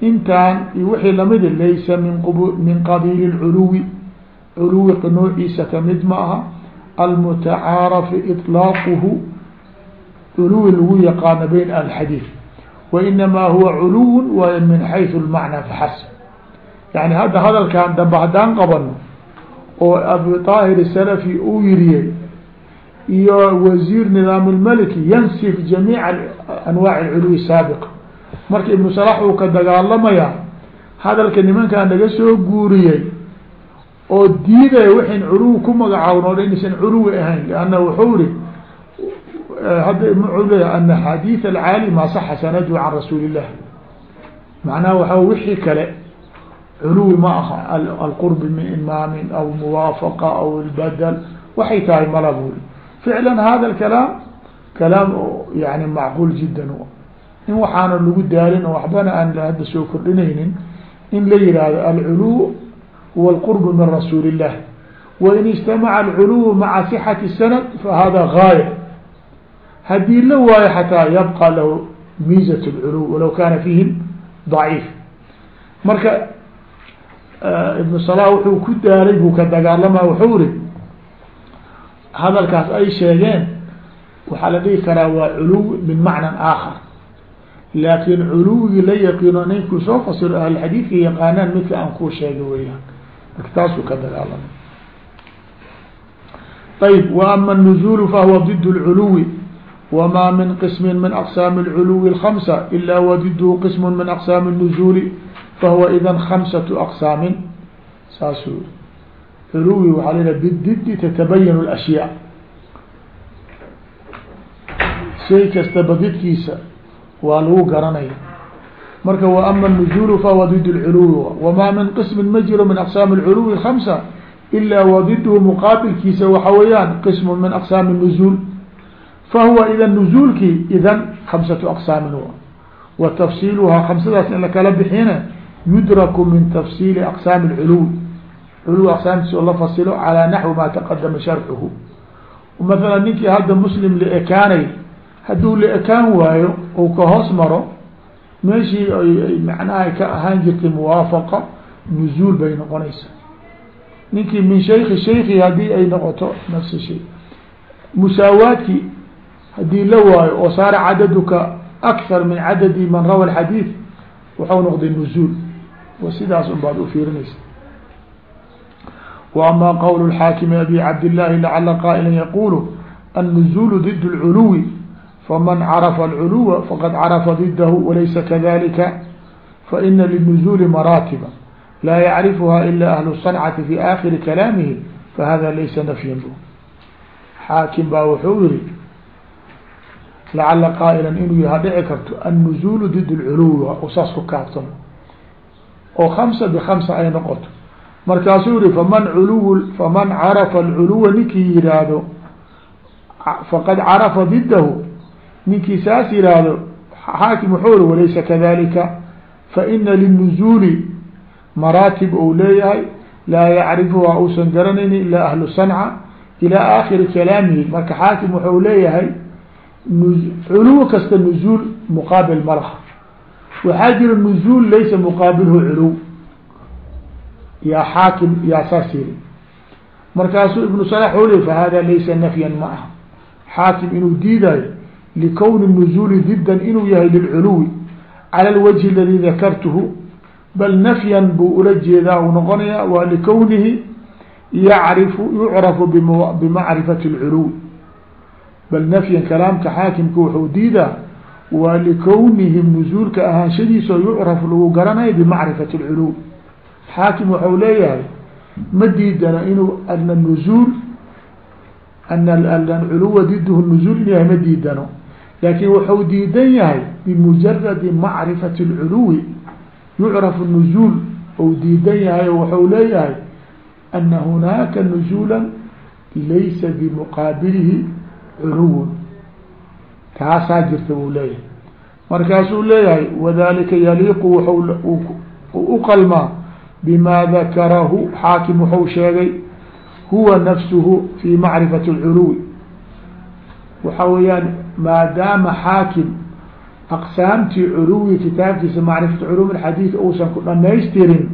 intaan iyo wixii lamida laysa min min qabiil الculuwi culuwi noociisa kamid ma aha almutacaarafi iطlaaquhu culuwi lagu yaqaano bayn alxadiiث wainamaa huwa culuw way min xayثu الmacnى faxasb yani hadda hadalkan dambe haddaan qabano oo abu طaahir السلفي uu yiriyey iyo wزيr نiظاam الmlki yansif جamيiع anwaaع الculuwi saabiqa marka iبnu صلاح uu ka dagaalamaya hadalka nimankaa naga soo guuriyey oo diidaya waxayn culuwi ku magacaawno o inaysan culuwi ahayn لanna wuxuu ri hadda u leya ana xadiiث الcاalي ma صxa sanadhu can rasuuli الlah macnaha waxa wixii kale culuwi ma aha alqurb min imaamin aw muwaafaqa aw lbadel waxay tahay mala buri ficlan hada alkalaam kalaam yani macquul jiddan in waxaana lagu daalin oo waxbana aan hadda soo kordhinaynin in la yihahdo alculuw huwa alqurb min rasuuli illah wain ijtamaca alculuw maca sixati sanad fahada gaaya haddii la waayo xataa yabqa lahu miizat lculuw walaw kana fiihi daciif. Marka ibn salah wuxuu ku daalay buu ka dagaalama wuxuu ri hadalkaas ay sheegeen waxaa la dhihi karaa waa culuw min macnan aakhar laakin culuwigii la yaqiino ninkuu soo fasiro ahlxadiidka yaqaanaan midka aan kuu sheega weyaan marka taasuu ka dagaalamay ayb wa ama النزul fahuwa ضد الculuwi wma min qism min aqsaam الculuwi الخamسة ila wdidhu qism min aqsaam النزul fahuwa idan hamsatu aqsaamin saasuu culuwi waxaa laa bididdi tatabayanu lashyaa shay kasta badidkiisa waa lagu garanaya marka wa ama nuzulu fahuwa did lculuwi wamaa min qismin ma jiro min aqsaami lculuwi hamsa ilaa wadidhu muqaabilkiisa waxa weeyaan qismu min aqsaami nuzuul fahuwa ida nuzuulkii idan hamsatu aqsaamin wa tafsiiluhaa hamsadaas in lakala bixiine yudraku min tafsiili aqsaami اlculuw culuw aqsaamtiis oo la fasilo calaa naxwi ma taqadama sharxuhu. Maala ninkii hadda muslim la ekaanay hadduu la ekaan waayo ou ka hoos maro meeshii ay macnaha ka ahaan jirtay muwaafaqa nuzuul bay noqonaysaa. Ninkii min shayki shayki haddii ay noqoto nafsi shay. Musaawaadkii haddii la waayo oo saara cadaduka akthar min cadadi man rawa alxadiid waxau noqday nuzuul sidaas un baad ufiirinaysa wa ama qowl اxaakimi abi cabdillahi lacala qaa'ila yaqulu النزول ضد العلو فمن عرف العلو فقد عرف ضده وليس كذلك فإن للنزول مراتبا لا يعرفها إلا أهل الصنعة في آخر كلامه فهذا ليس نفيا xaakim baa wuxuu yihi lacala qaa'ilan inuu yaha dhici karto annuzuulu did lculuwi oo saas ku kaabsamo oo hamsa bikhamsa ay noqoto. Markaasuu yihi faman culuw faman carafa alculuwa ninkii yihaahdo faqad carafa didahu ninkii saas yihaahdo xaakim wuxuu ri walaysa kadalika faina linuzuuli maraatib ou leeyahay laa yacrifuha uusan garanayni ilaa ahlu sanca ilaa aakhiri kalaamihi. Marka xaakim wuxuu leeyahay culuw kasta nuzuul muqaabil ma laha waxaa jira nuzuul laysa muqaabilhu culuw yaa xaakim yaa saas yiri. Markaasuu ibnu salax u le fahada laysa nafyan ma aha. Xaakim inuu diidayo likowni nuzuuli diddan inuu yahay lilculuwi cala alwajhi aladi dakartuhu bal nafyan buu ula jeedaa uu noqonaya waa likownihi yacrifu yucrafu bimacrifati اlculuwi bal nafyan kalaamka xaakimka wuxuu diidaa waa likownihim nuzuulka ahaanshadiisa yucrafu lagu garanayo bimacrifati اlculuwi xaakim waxau leeyahay ma diidana inuu ana nuzuul ana culuwa diduhu nuzuul in yahay ma diidano. Laakin wuxuu diidan yahay bimujaradi macrifati اlculuwi yucrafu nuzuul ou diidan yahay waxau leeyahay ana hunaaka nuzuula laysa bimuqaabilihi culuwun taasaa jirta buu leeyahay. Markaasuu leeyahay wadalika yaliiqu w u qalmaa bima dakarahu xaakim wuxuu sheegay huwa nafsuhu fi macrifati اlculuwi waxa weeyaan maadaama xaakim aqsaamtii culuwi kitaabkiisa macrifatu culum xadiid uusan ku dhamaystirin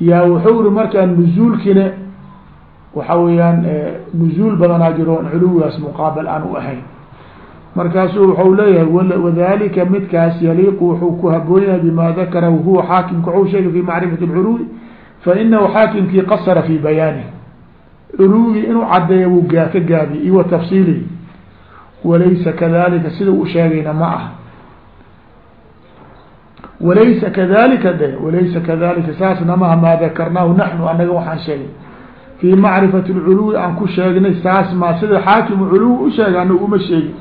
yaa wuxuu iri markaa nuzuulkina waxa weeyaan nuzuul badanaa jiro culuwigaas muqaabal aan u ahayn markaasuu waxau leeyahay wadalika midkaas yaliiqu wuxuu ku haboon yahay bima dakarahu huwa xaakimka waxuu sheegay fi macrifati اlculuwi fainahu xaakimkii qasara fi bayaanihi culuwigii inuu cadeeya wuu gaa ka gaabiye iyo wa tafsiilihi walaysa kadalika sida u sheegayna ma aha. Walaysa kadalika de walaysa kadalika saasna maha maa dakarnaahu naxnu anaga waxaan sheegay. Fii macrifati اlculuwi aan ku sheegnay saas ma sida xaakimu culuwi usheegay anaga uma sheegin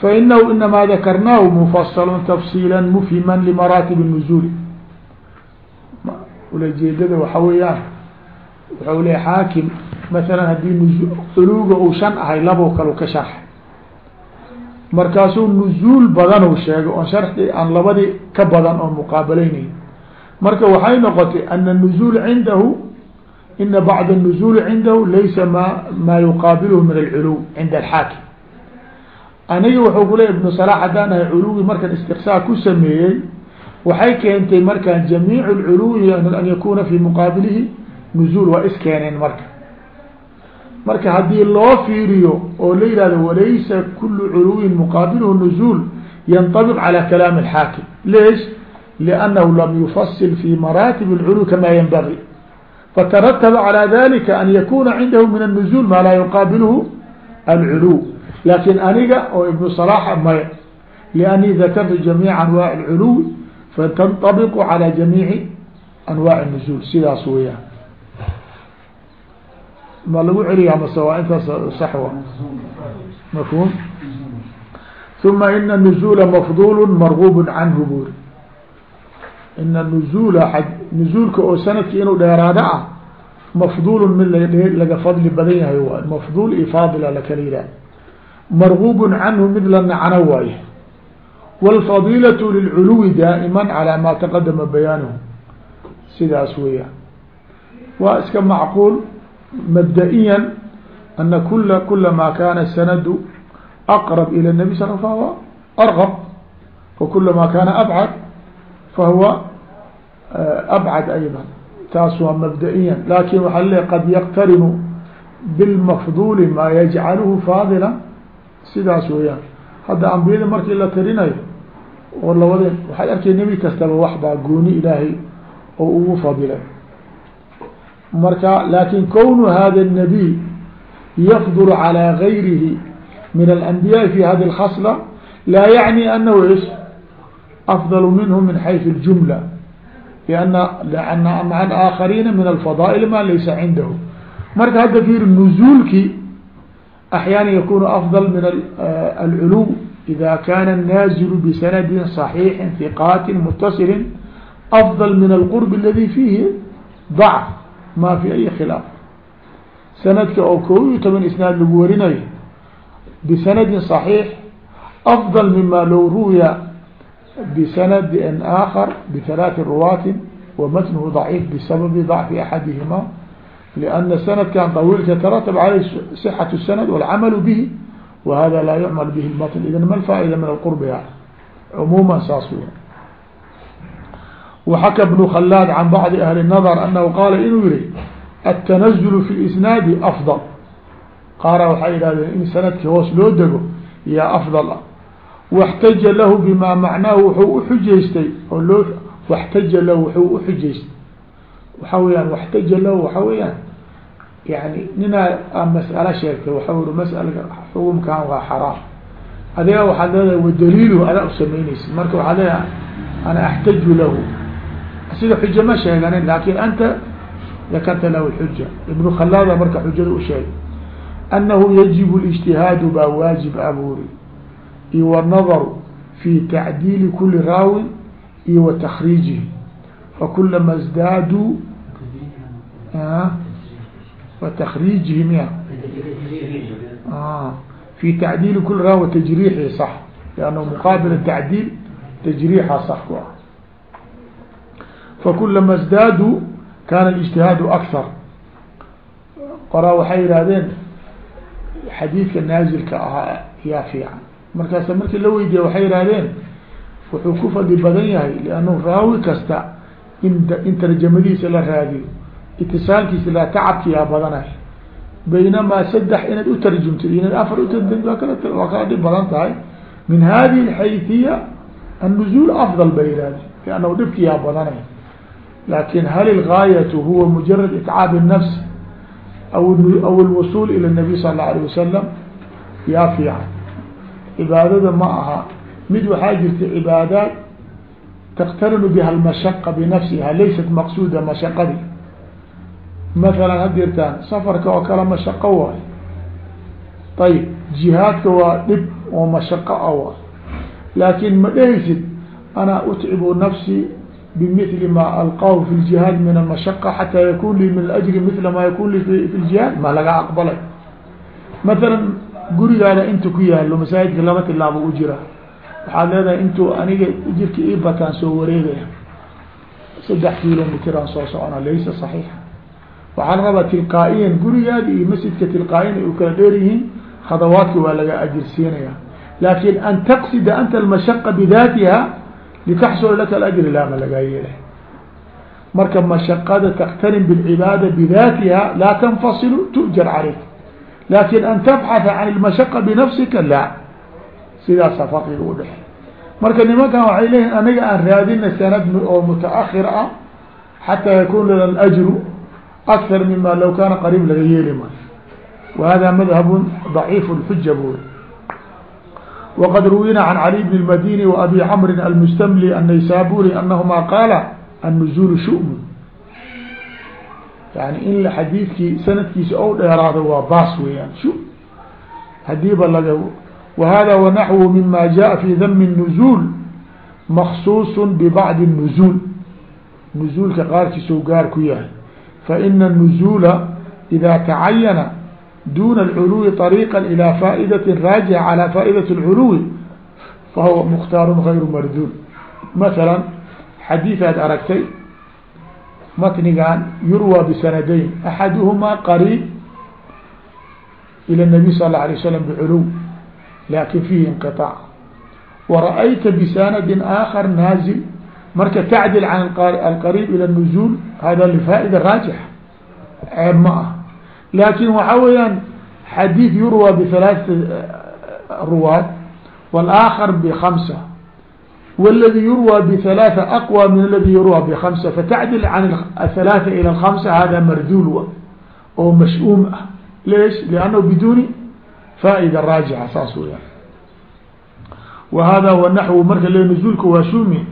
fainahu inamaa dakarnaahu mufasalun tafsiila mufhima limaraatib الnuzuuli ulajeedada waxa weeyaan waxau leeya xaakim masalan haddii culuwiga uu shan ahay labo kale ka sharxay markaasuu nuzuul badan sheegay oon sharxi aan labadii ka badan oon muqaabalaynayn marka waxay noqotay ana nuzuul cindahu ina bacd الnuzuul cindahu laysa ma maa yuqaabilhu min alculuw cinda alxaakim aniga wuxuu ku leey ibnu salax haddaan ahay culuwi markan istiqsaa ku sameeyey waxay keentay markaan jamiic اlculuwi an yakuna fi muqaabilihi nuzuul waa iskeeneen marka marka haddii loo fiiriyo oo la yihahdo walaysa kulu culuwin muqaabilhu nuzuul yanطabiq calى kalaam اxaakim leesh liannahu lam yufasil fi maraatib اlculuw kama yanbagi fatarataba calى dalika an yakuna cindahu min الnuzuul maa laa yuqaabilhu alculuw laakin aniga oo ibnu salaaxa maya liannii dakartu jamiica anwaaci alculuwi fatantabiqu calaa jamiici anwaaci nusuul sidaas weeyaan. Ma lagu celiyaa mase waa intaas saxwa mafhuum? Uma ina nuzuula mafduulu marguubun canhu buuri ina nuzuula a nuzuulka oo sanadki inuu dheeraado ah mafduulun mid laga fadli badan yahay waay mafduul iyo faadila lakala yihaaha margub canhu mid la nacno waaye wاlfadilaة lilculuwi daa'ima calى ma taqadama bayaanuhu sidaas weeyaan waa iska macquul مبدئيا أن كل كل ما كان السند أقرب إلى النبي صلى الله عليه وسلم فهو أرغب وكل ما كان أبعد فهو أبعد أيضا taas waa مبدئيا لakin waaa le qad يqترن بالمفضول ma يجعلهu فاضلا sidaas weyaan hadda أنbiyada markii la tirinayo oo labade waxaad arkay nebi kastaba wax baa gooni ilaahay oo ugu fadilay marka lakin kwn hada النبي yfdل عalى غayrihi min الأنbiyاءi fi hadi الخصلة laa yaعnي أnhu is أfضل minhu min حayث الجملة لأn mع الآkخarيna min الفضائل ma laysa cindahu marka hadda fir نزuulki أحيانا يkون أفضل من العلو إذا كان النازل بسند صحيح ثقاaت متصل أفضل من القرب الذي فيه ضعف ما في أي خلاف سندka oo ko iyo toban isناad lagu warinayo بسند صحيح أفضل مما لو روya بسند آخر بثلاث رواة ومتنه ضعيف بسبب ضعف أحدهما لأن سند كان طويل تترتب عليه صحة السند والعمل به وهذا لا يعمل به المتن إذا ما الفائدة من القرب يعني عموما saas w وحkى بن khلاad عن بعض أهل النظر أنه qاaل inuu yihi التنزل في الإسناad أفضل qaara waxay yihahdeen in sanadkii hoos loo dego yaa أفضل ah واxtaja lahu bma macnaahu wuxuu uxujaystay oo loo واxtaja lahu wuxuu uxujaystay waxa weyaan waxtajalow waxa weyaan yani ninaa a mas'alo sheegtay waxau i masalka xukumkan waa xaraam adiga waxaad leedahay wadaliilu adaa usamaynaysa marka waxaad leedahay ana axtaju lahu asiga xujo ma sheeganin laakin anta dakarta lahu xuja ibnu khalaada marka xujada usheegay anahu yajibu اlijtihaadu baa waajib aburi iyo wanadaru fi tacdiili kuli raawin iyo wa takriijihi fakula wa takriijihi miya في تعديل كل راوي تجريحi صح لأنه مقابل التعديل تجريحa صح ku ah فكلما ازداadوا كان الاجتهاaد أكثر qora waxay yihahdeen xadيiثka ناaزلka ahaa yaa فيican markaas markii la weydiiya waxay yihahdeen wuxuu ku fadli badan yahay لأnه raawi kasta in in tarjamadiisa la raadiyo اتصaalkiisa la tacabkiyaa badanay baynamaa saddex inaad utarjumto inaad afar utarjumto waa kala waa kala dhib badan tahay min hadihi الxayثiya النزول أفضل bay yihahdeen لأnnahu dhibkiyaa badanay lakin hal الغاaية huwa مجرد إتعاab النفس aw aw الوصول ilى النبي صلى الله عليه وسلم yaa fiican cibaadada ma aha mid waxaa jirta cibaadaad تktarinu bha الmashقة بنفسha laysat maqsuda mashaqadi mathalan had jirtaan safarka oo kale mashaqo waay. Ayib jihaadka waa dhib oo mashaqo a waay. Laakin ma dhehaysid anaa utcibu nafsi bimili ma alqaahu fi ljihaad min almashaqa xataa yakun lii min ajri mila maa yakun lii fi ljihaad ma laga aqbalay. Mathalan gurigaada inta ku yaallo masaajidka laba tilaaba u jira. Waxaad leedahay intuu aniga jirka i bataan soo wareegaya saddex kilomitran soo socona laysa saxiixa waxaa la rabaa tilqaa'iyan gurigaada iyo masjidka tilqaa'iyan ay u kala dheer yihiin khadawaadka waa laga ajirsiinaya laakin an taqsida anta almashaqa bidaatiha litaxsula laka alajri laa ma lagaa yeelay. Marka mashaqada taktarin bilcibaada bidaatiha laa tanfasilu tu'jar calayk laakiin an tabxatha can ilmashaqa binafsika la sidaasa farqiga u dhexe marka nimankan waxay leeyihiin aniga aan raadina sanad oo mutaahir ah xataa yakun lana alajru أكثر مما لو كان قريب laga yeeli maayo وهذا مذهب ضعيف الحجة buri وقد روينا عن علي بن المديني وأبي عمر المستملي النيسابوري أنهما قالا النزول شؤم يعني in xadيiثkii سندkiisa ou dheeraado waa baas weyaan sh hadiiba lag وهذا ونحو مما جاء في ذم النزول مخصوص ببعض النزول نزuلka qaarkiisou gaar ku yahay فإن النزول إذا تعين دون العلو طريقا إلى فائدة راجعة على فائدة العلو فهو مختار غير مردود مثلا حديث aad aragtay متنigan يروى بسندين أحدهما قريب إلى النبي صلى الله عليه وسلم بعلو لكن فيه انقطاع ورأيت بسند آخر نازل marka tacdil can alqariib ila النزul hada lfaa'ida raajix ceeb ma ah laakin waxa weeyaan xadiid yurwى bثalaaثati ruwaad wاlآakar bخamسة wاladي yurwى bثalaaثة aqwى min aladi yurwى bخamسة fatacdil can aثalaaثة ilى الخamسة hada marduul oo mash-uum ah leesh لأnnahu biduni faa'ida raajixa saas weyaan wa hada wnaxwu marka le نزulka waa shumi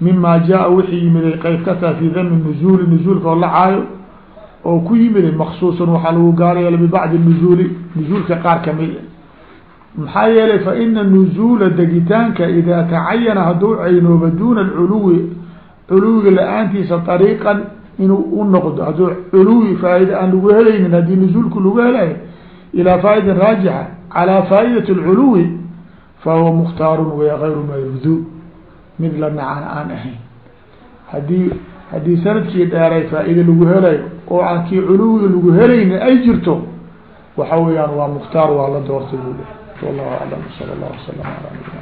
mima jaa wixii yimiday qeyb ka taha fi dami nuzuuli nuzuulka oo la caayo oo ku yimid maksuusan waxaa lagu gaarayala bibacdi nuzuuli nuzuulka qaar ka mid maxaa yeelay fa ina nuzuula degitaanka idaa tacayana hadduu caynooba duna alculuwi culuwiga la'aantiisa ariiqan inuu u noqdo hadduu culuwi faaida aan lagu helaynin haddii nuzuulku lagu helayo ilaa faa'idan raajixa calaa faa'idat alculuwi fahuwa mukhtaarun waya gayru mabdu mid la nacan aan ahayn. Hadii haddii sannadkii dheeray faa-ida lagu helayo oo aan kii culuwiga lagu helaynin ay jirto waxa weeyaan waa mukhtaar waa la doortay buu leh wallahu aclam sala allah wasalam ala nabina